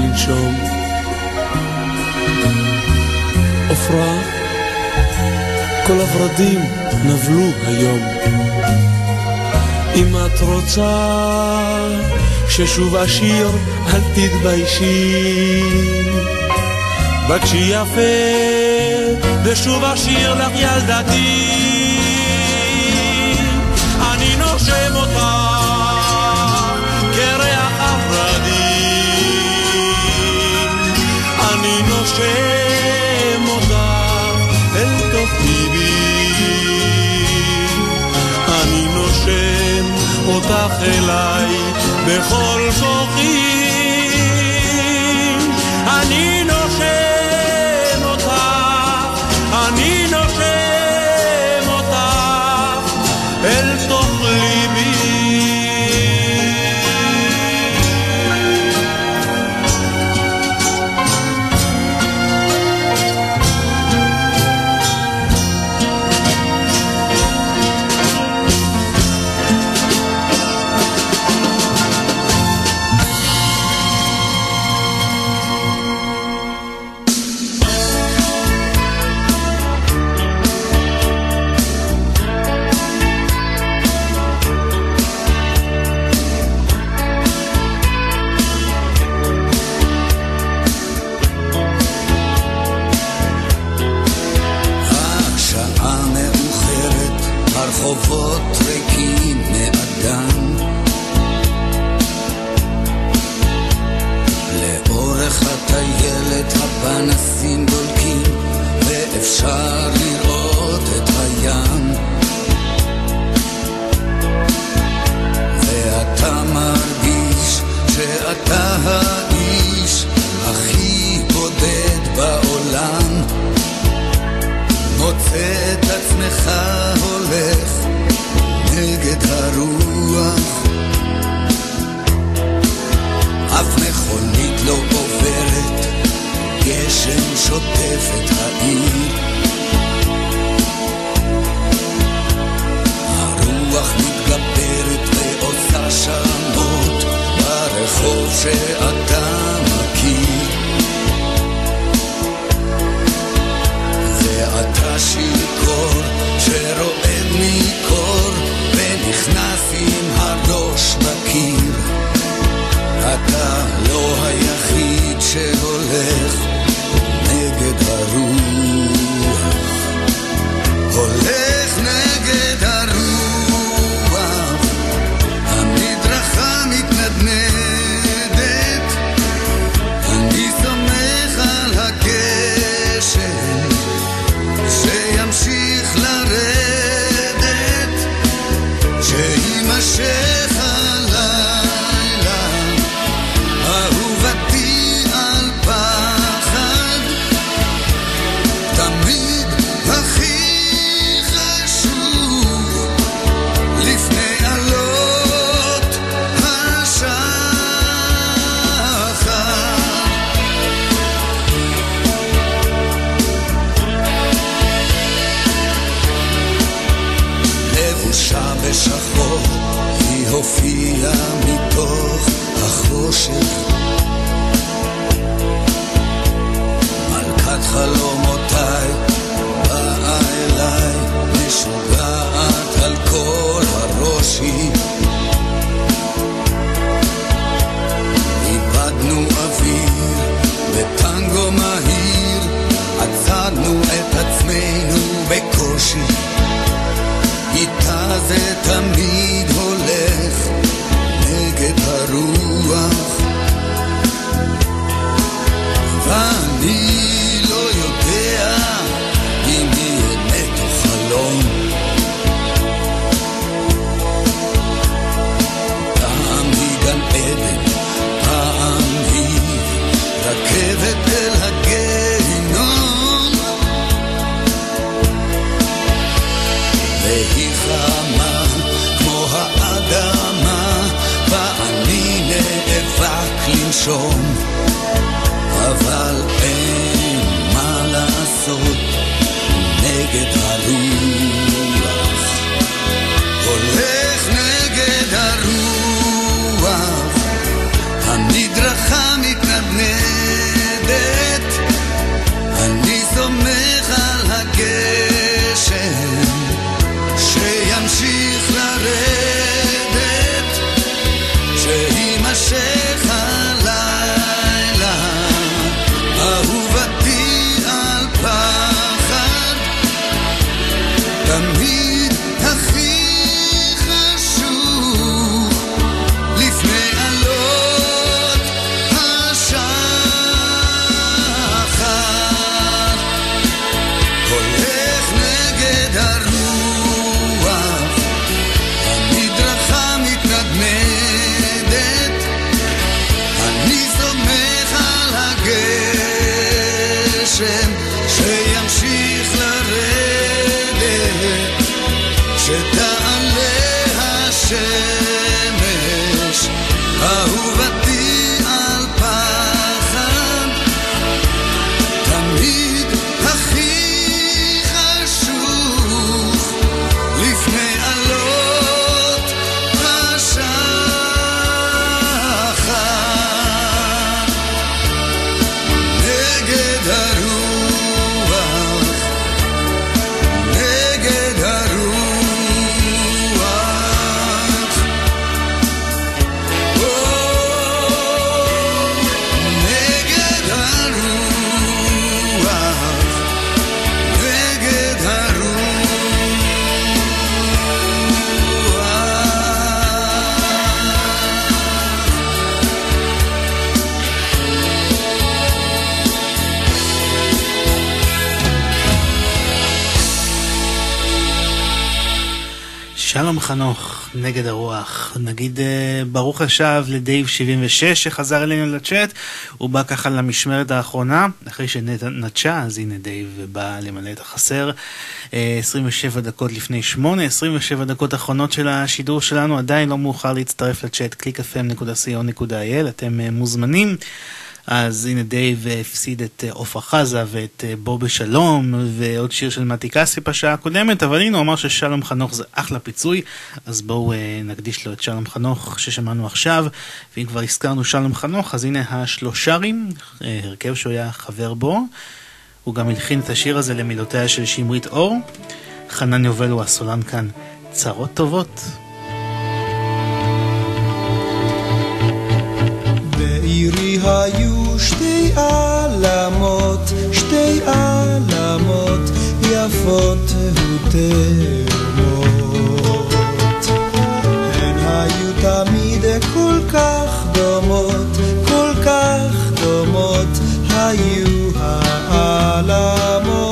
לנשום. עופרה, כל הורדים נבלו היום. אם את רוצה ששוב אשיר, אל תתביישי. בקשי יפה, ושוב אשיר לך ילדתי. אליי בכל כוחי שוטפת העיר. הרוח מתגברת ועושה שמות ברחוב שאתה מכיר. ואתה שיכור שרועד מקור ונכנס עם הראש בקיר. אתה לא היחיד שהולך זה תמיד הולך נגד הרוח. לישון, אבל אין מה לעשות נגד הרוח. חנוך, נגד הרוח. נגיד אה, ברוך השב לדייב 76 שחזר אלינו לצ'אט, הוא בא ככה למשמרת האחרונה, אחרי שנטע נטשה, אז הנה דייב בא למלא את החסר. אה, 27 דקות לפני 8, 27 דקות אחרונות של השידור שלנו, עדיין לא מאוחר להצטרף לצ'אט, www.clickfm.co.il, אתם אה, מוזמנים. אז הנה דייב הפסיד את אה, עפרה חזה ואת אה, בוא בשלום ועוד שיר של מתי כספי בשעה הקודמת, אבל הנה הוא אמר ששלום חנוך זה אחלה פיצוי, אז בואו אה, נקדיש לו את שלום חנוך ששמענו עכשיו, ואם כבר הזכרנו שלום חנוך, אז הנה השלושרים, הרכב שהוא היה חבר בו, הוא גם הלחין את השיר הזה למילותיה של שמרית אור, חנן יובל הוא הסולן כאן, צרות טובות. בעירי היו שתי עלמות, שתי עלמות יפות ותאומות. הן היו תמיד כל כך דומות, כל כך דומות היו העלמות.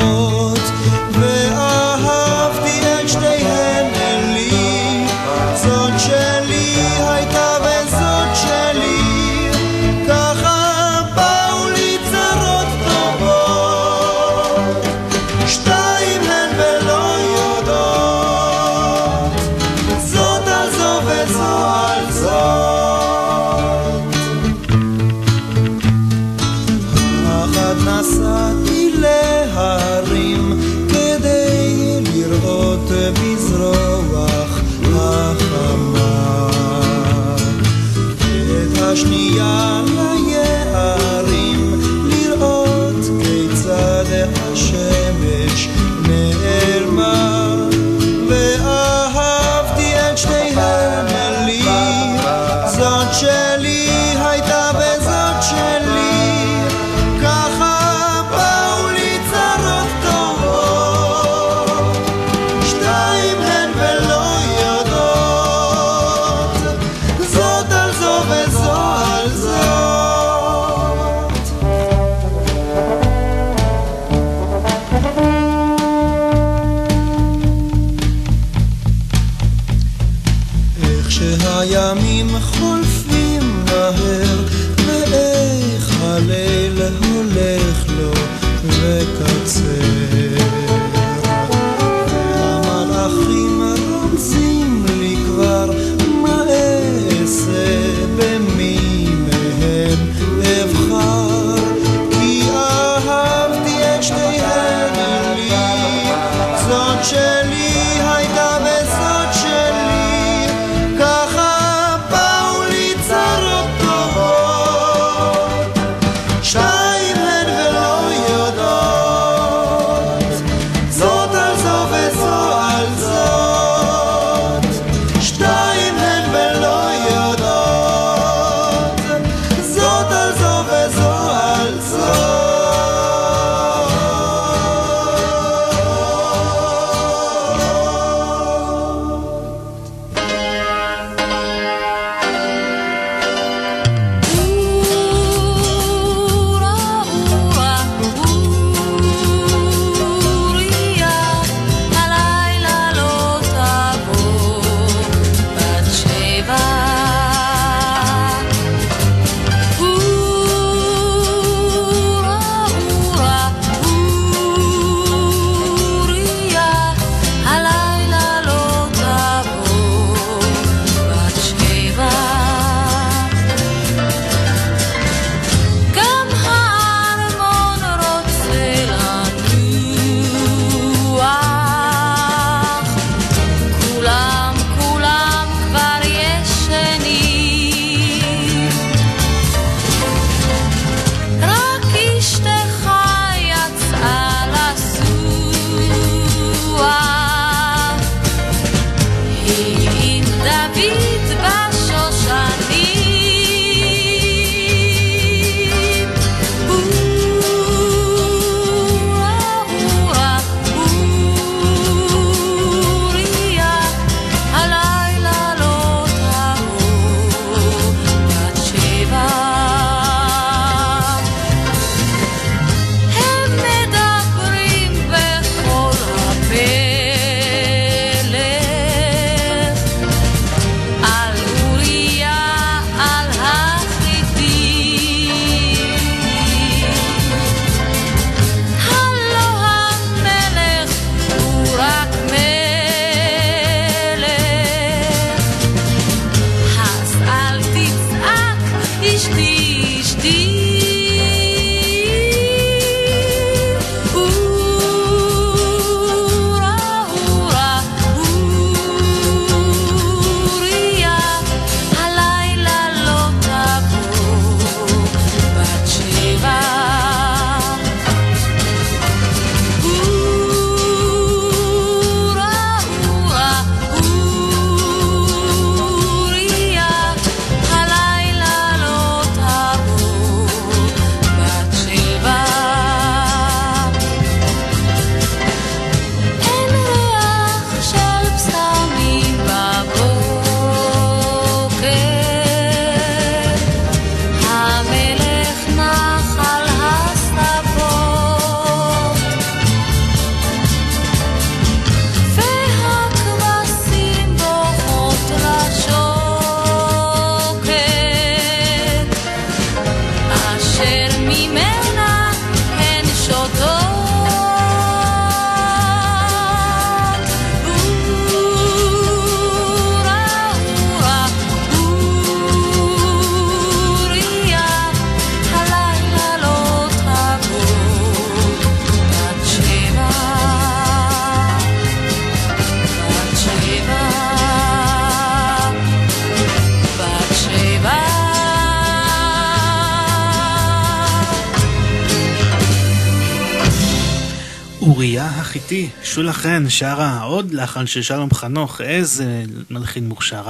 שרה עוד לחן של שלום חנוך, איזה מלחין מוכשר,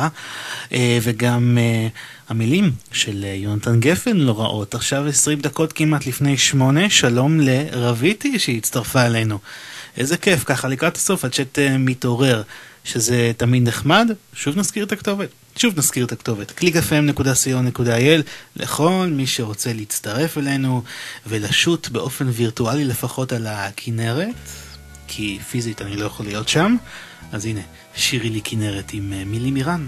אה? וגם אה, המילים של אה, יונתן גפן לא רעות. עכשיו 20 דקות כמעט לפני שמונה, שלום לרביטי שהצטרפה אלינו. איזה כיף, ככה לקראת הסוף עד שאת אה, מתעורר, שזה תמיד נחמד. שוב נזכיר את הכתובת. שוב נזכיר את הכתובת, www.clickfm.co.il לכל מי שרוצה להצטרף אלינו ולשוט באופן וירטואלי לפחות על הכנרת. כי פיזית אני לא יכול להיות שם. אז הנה, שירי לי כנרת עם אה, מילי מירן.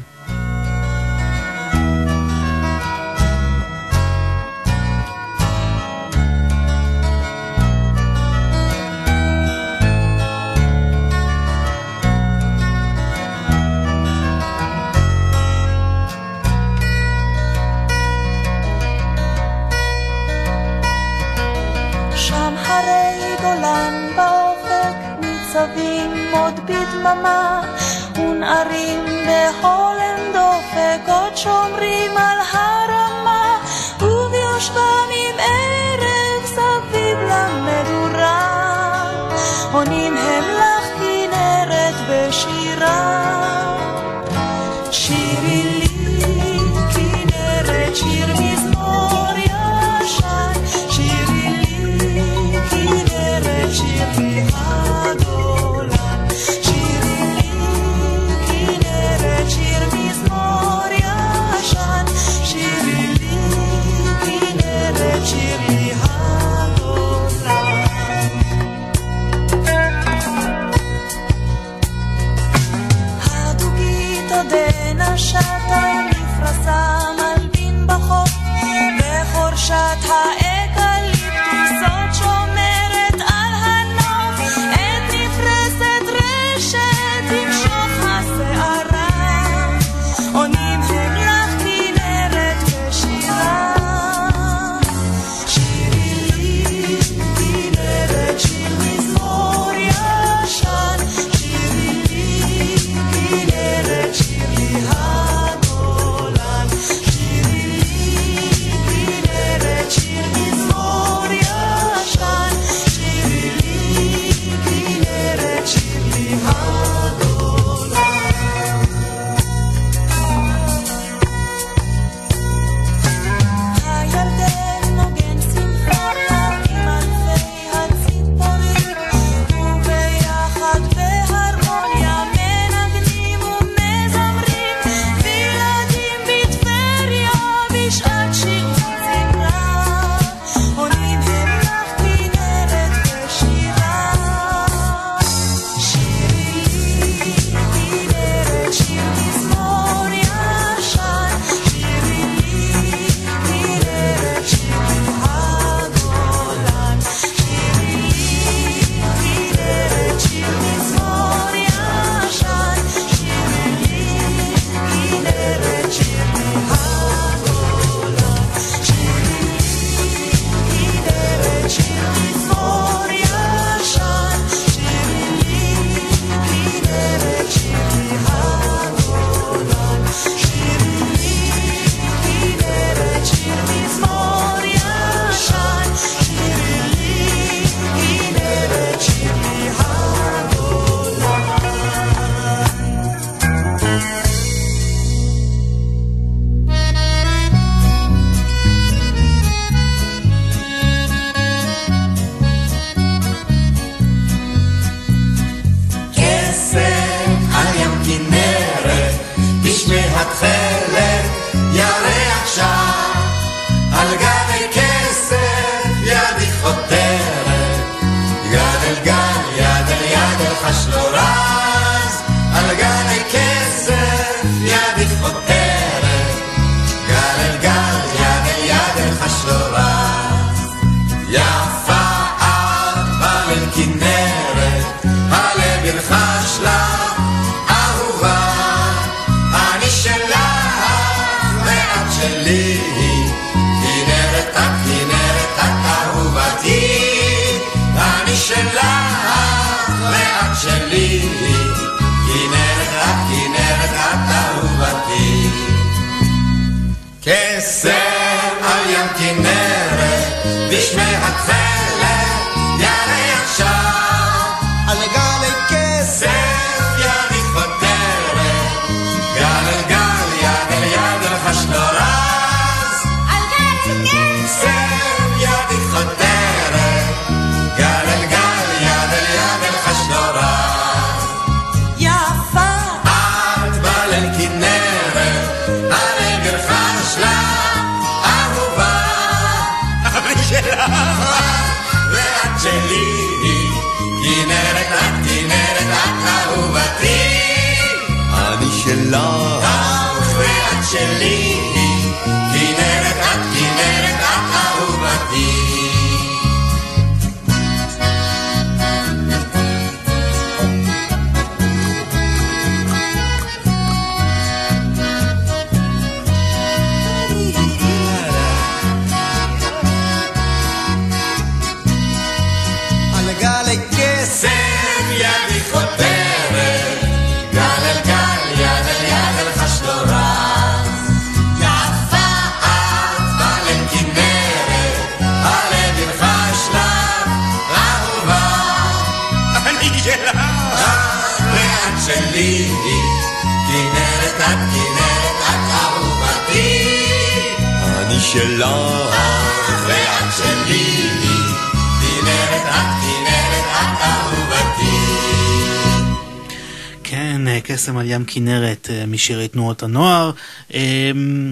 הנוער. אה,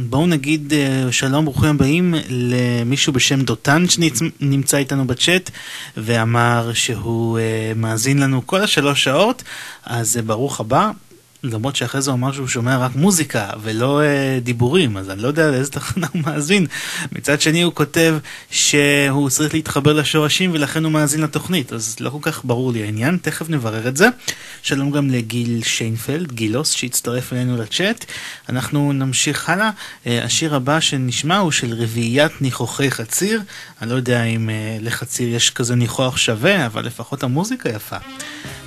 בואו נגיד אה, שלום, ברוכים הבאים למישהו בשם דותן שנמצא איתנו בצ'אט ואמר שהוא אה, מאזין לנו כל השלוש שעות, אז ברוך הבא. למרות שאחרי זה הוא אמר שהוא שומע רק מוזיקה ולא אה, דיבורים, אז אני לא יודע לאיזה תחנה הוא מאזין. מצד שני הוא כותב שהוא צריך להתחבר לשורשים ולכן הוא מאזין לתוכנית, אז לא כל כך ברור לי העניין, תכף נברר את זה. שלום גם לגיל שיינפלד, גילוס, שהצטרף אלינו לצ'אט. אנחנו נמשיך הלאה. אה, השיר הבא שנשמע הוא של רביעיית ניחוחי חציר. אני לא יודע אם אה, לחציר יש כזה ניחוח שווה, אבל לפחות המוזיקה יפה.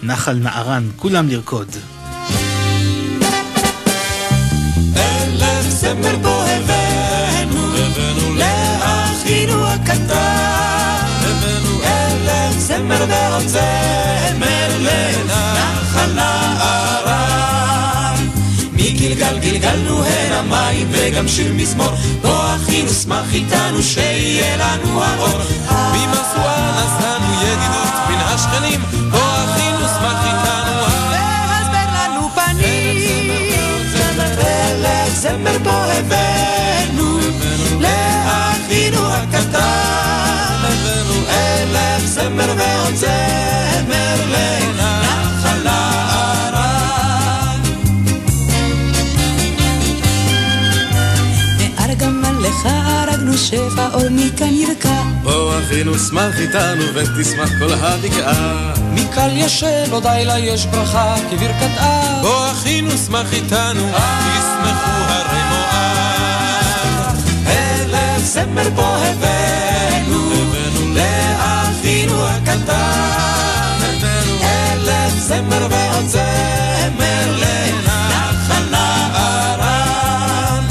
נחל נערן, כולם לרקוד. אלף זמר בו הבאנו, לאחינו הקטן, אלף זמר ועוד זמר לנחל נערן. מגלגל גלגלנו הן המים וגם שיר מזמור, בוא אחינו שמח איתנו שיהיה לנו האור. ממשואה נשאנו ידידות מן השכנים, בו הבאנו, לאחינו הקטן, אלף זמר ועוד הרגנו שפע אור מכאן ירקע. בוא אחינו שמח איתנו ותשמח כל הבקעה. מקל ישן עוד לילה יש ברכה כברכת אב. בוא אחינו שמח איתנו, תשמחו הרי מואב. אלף זמר בו הבאנו, לאחינו הקטן. אלף זמר ועוד זמר לנחל נערן.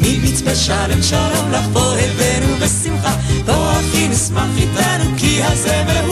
ממצפה שלם שלום לך פה נשמח איתנו כי הזמר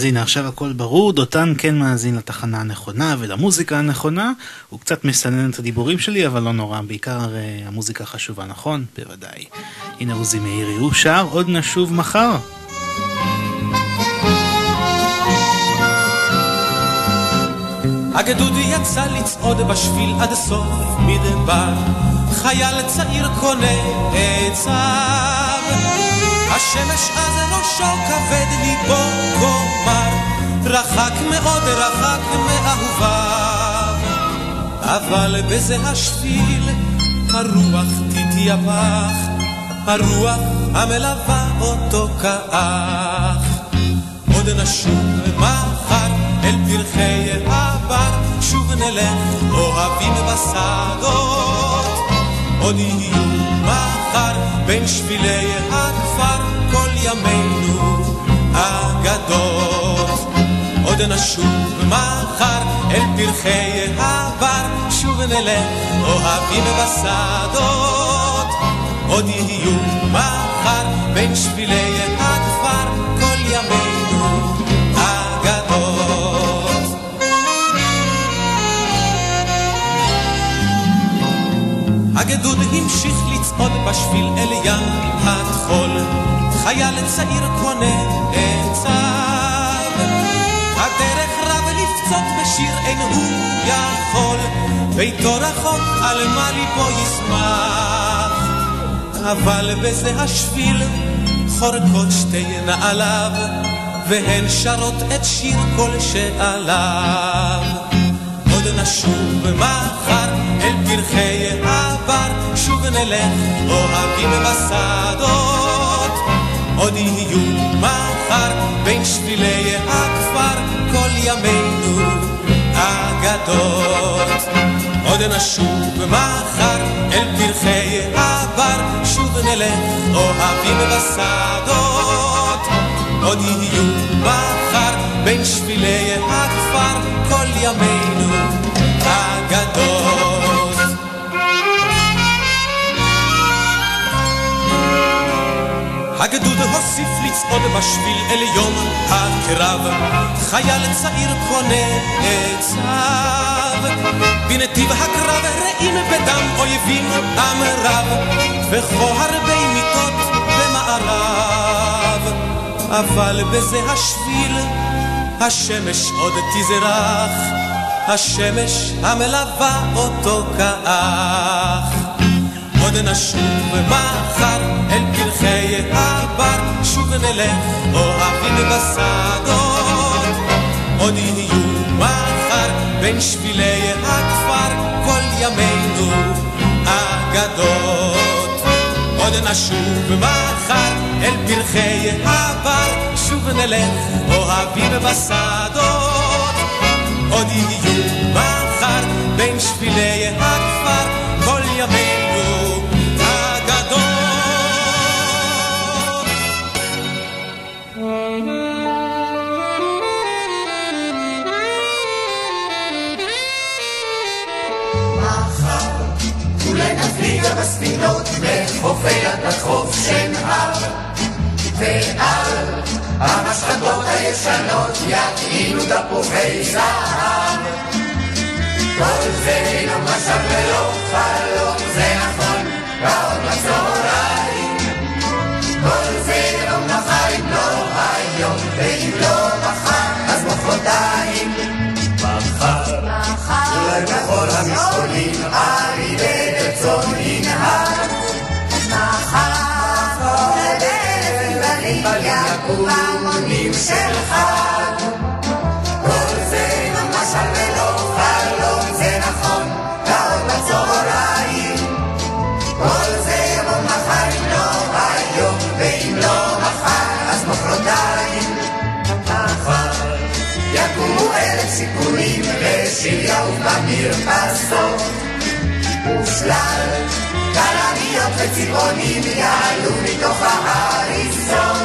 אז הנה עכשיו הכל ברור, דותן כן מאזין לתחנה הנכונה ולמוזיקה הנכונה, הוא קצת מסנן את הדיבורים שלי אבל לא נורא, בעיקר uh, המוזיקה חשובה נכון? בוודאי. הנה עוזי מאירי, הוא שר עוד נשוב מחר. הגדוד יצא לצעוד בשביל עד סוף מדבר, חייל צעיר קונה עצב. השמש אז ראשו כבד ליבו כומר, רחק מאוד רחק מאהוביו. אבל בזה השביל הרוח תתייפח, הרוח המלווה אותו כאח. עוד נשוב מחר אל פרחי הבר, שוב נלך אוהבים בשדות. עוד יהיו מחר בין שבילי הכפר כל ימינו אגדות. עוד נשוב מחר אל פרחי הבר, שוב נלך אוהבים בשדות. עוד יהיו מחר בין שבילי הכפר כל ימינו אגדות. הגדוד המשיך לצעוד בשביל אל ים הטחול, חייל צעיר קונה עצב. לפצות בשיר אין הוא יכול, ביתו רחוק על מה ליבו ישמח. אבל בזה השביל חורקות שתי נעליו, והן שרות את שיר כל שעליו. עוד נשוב מחר אל פרחי הבר, שוב נלך אוהבים בשדות. עוד יהיו מחר בין שבילי הכפר כל ימינו אגדות. עוד נשוב מחר אל פרחי הבר, שוב נלך אוהבים בשדות. עוד יהיו מחר בין שבילי הכפר כל ימינו הגדוד הוסיף לצעוד בשביל אל יום הקרב, חייל צעיר קונה עצב. בנתיב הקרב רעים בדם אויבים עם רב, וכה הרבה מיטות במערב. אבל בזה השביל השמש עוד תזרח, השמש המלווה אותו כאח. עוד נשוב מחר אל פרחי הבר, שוב נלך אוהבים בשדות. עוד יהיו מחר בין שבילי הכפר כל ימינו אגדות. עוד נשוב מחר אל פרחי הבר, שוב נלך אוהבים בשדות. עוד יהיו מחר בין שבילי הכפר כל ימינו נפליג בספינות לחופי החוף שנהר ועל המשחטות הישנות יטעינו תפוחי זהב. כל זה אינו משל ולא חלום זה נכון ועוד בצהריים כל זה לא מחר אם לא היום ואם לא מחר אז מחרתיים. מחר. אולי בכל המשעולים באלף בנים יקומו המונים של חג כל זה לא משל ולא חלום זה נכון ועוד בצהריים כל זה יבוא מחר אם לא היום ואם לא מחר אז מחרתיים מחר יקומו אלף סיפורים ושיר יעוף במרפסות ושלל כלניות וצבעונים יעלו מתוך ההריסות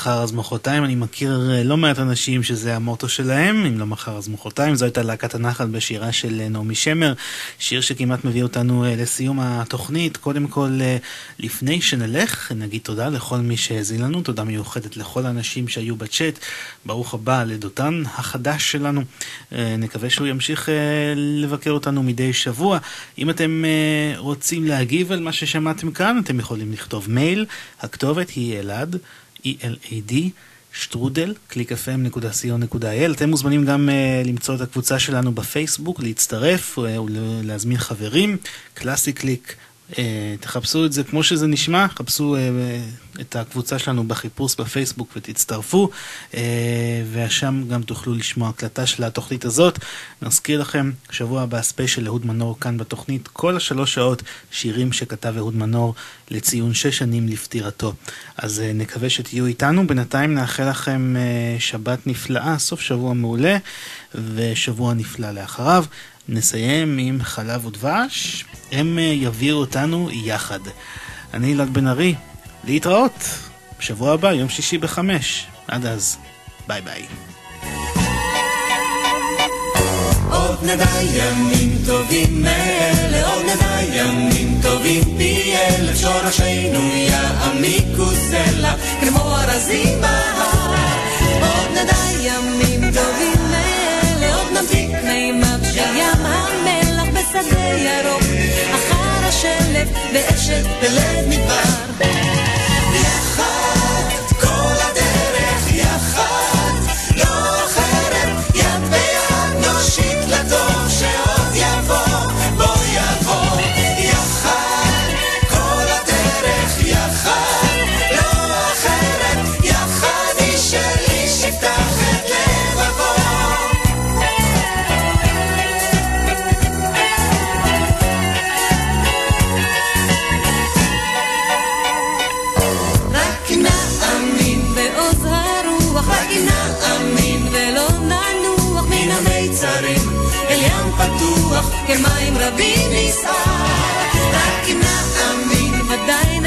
מחר אז מחרתיים, אני מכיר אה, לא מעט אנשים שזה המוטו שלהם, אם לא מחר אז מחרתיים, זו הייתה להקת הנחל בשירה של אה, נעמי שמר, שיר שכמעט מביא אותנו אה, לסיום התוכנית. קודם כל, לפני שנלך, נגיד תודה לכל מי שהאזין לנו, תודה מיוחדת לכל האנשים שהיו בצ'אט, ברוך הבא לדותן החדש שלנו, נקווה שהוא ימשיך לבקר אותנו מדי שבוע. אם אתם רוצים להגיב על מה ששמעתם כאן, אתם יכולים לכתוב מייל, הכתובת היא אלעד, E-L-A-D, שטרודל, www.clickfm.co.il. אתם מוזמנים גם uh, למצוא את הקבוצה שלנו בפייסבוק, להצטרף uh, חברים. קלאסי קליק, תחפשו את זה כמו שזה נשמע, חפשו uh, את הקבוצה שלנו בחיפוש בפייסבוק ותצטרפו, uh, ושם גם תוכלו לשמוע הקלטה של התוכנית הזאת. נזכיר לכם, שבוע הבא ספיישל אהוד מנור כאן בתוכנית, כל השלוש שעות שירים שכתב אהוד מנור לציון שש שנים לפטירתו. אז נקווה שתהיו איתנו, בינתיים נאחל לכם שבת נפלאה, סוף שבוע מעולה ושבוע נפלא לאחריו. נסיים עם חלב ודבש, הם uh, יביאו אותנו יחד. אני אלעד בן ארי, להתראות בשבוע הבא, יום שישי בחמש. עד אז, ביי ביי. עוד נדע ימים טובים מאלה, עוד נדע ימים טובים פי אלף, שורשינו יעמיקו סלע, כמו ארזים בהר. עוד נדע ימים טובים בשדה ירוק, אחר השלג ואשת בלב מדבר. נסער. רק אם נאמין ודאי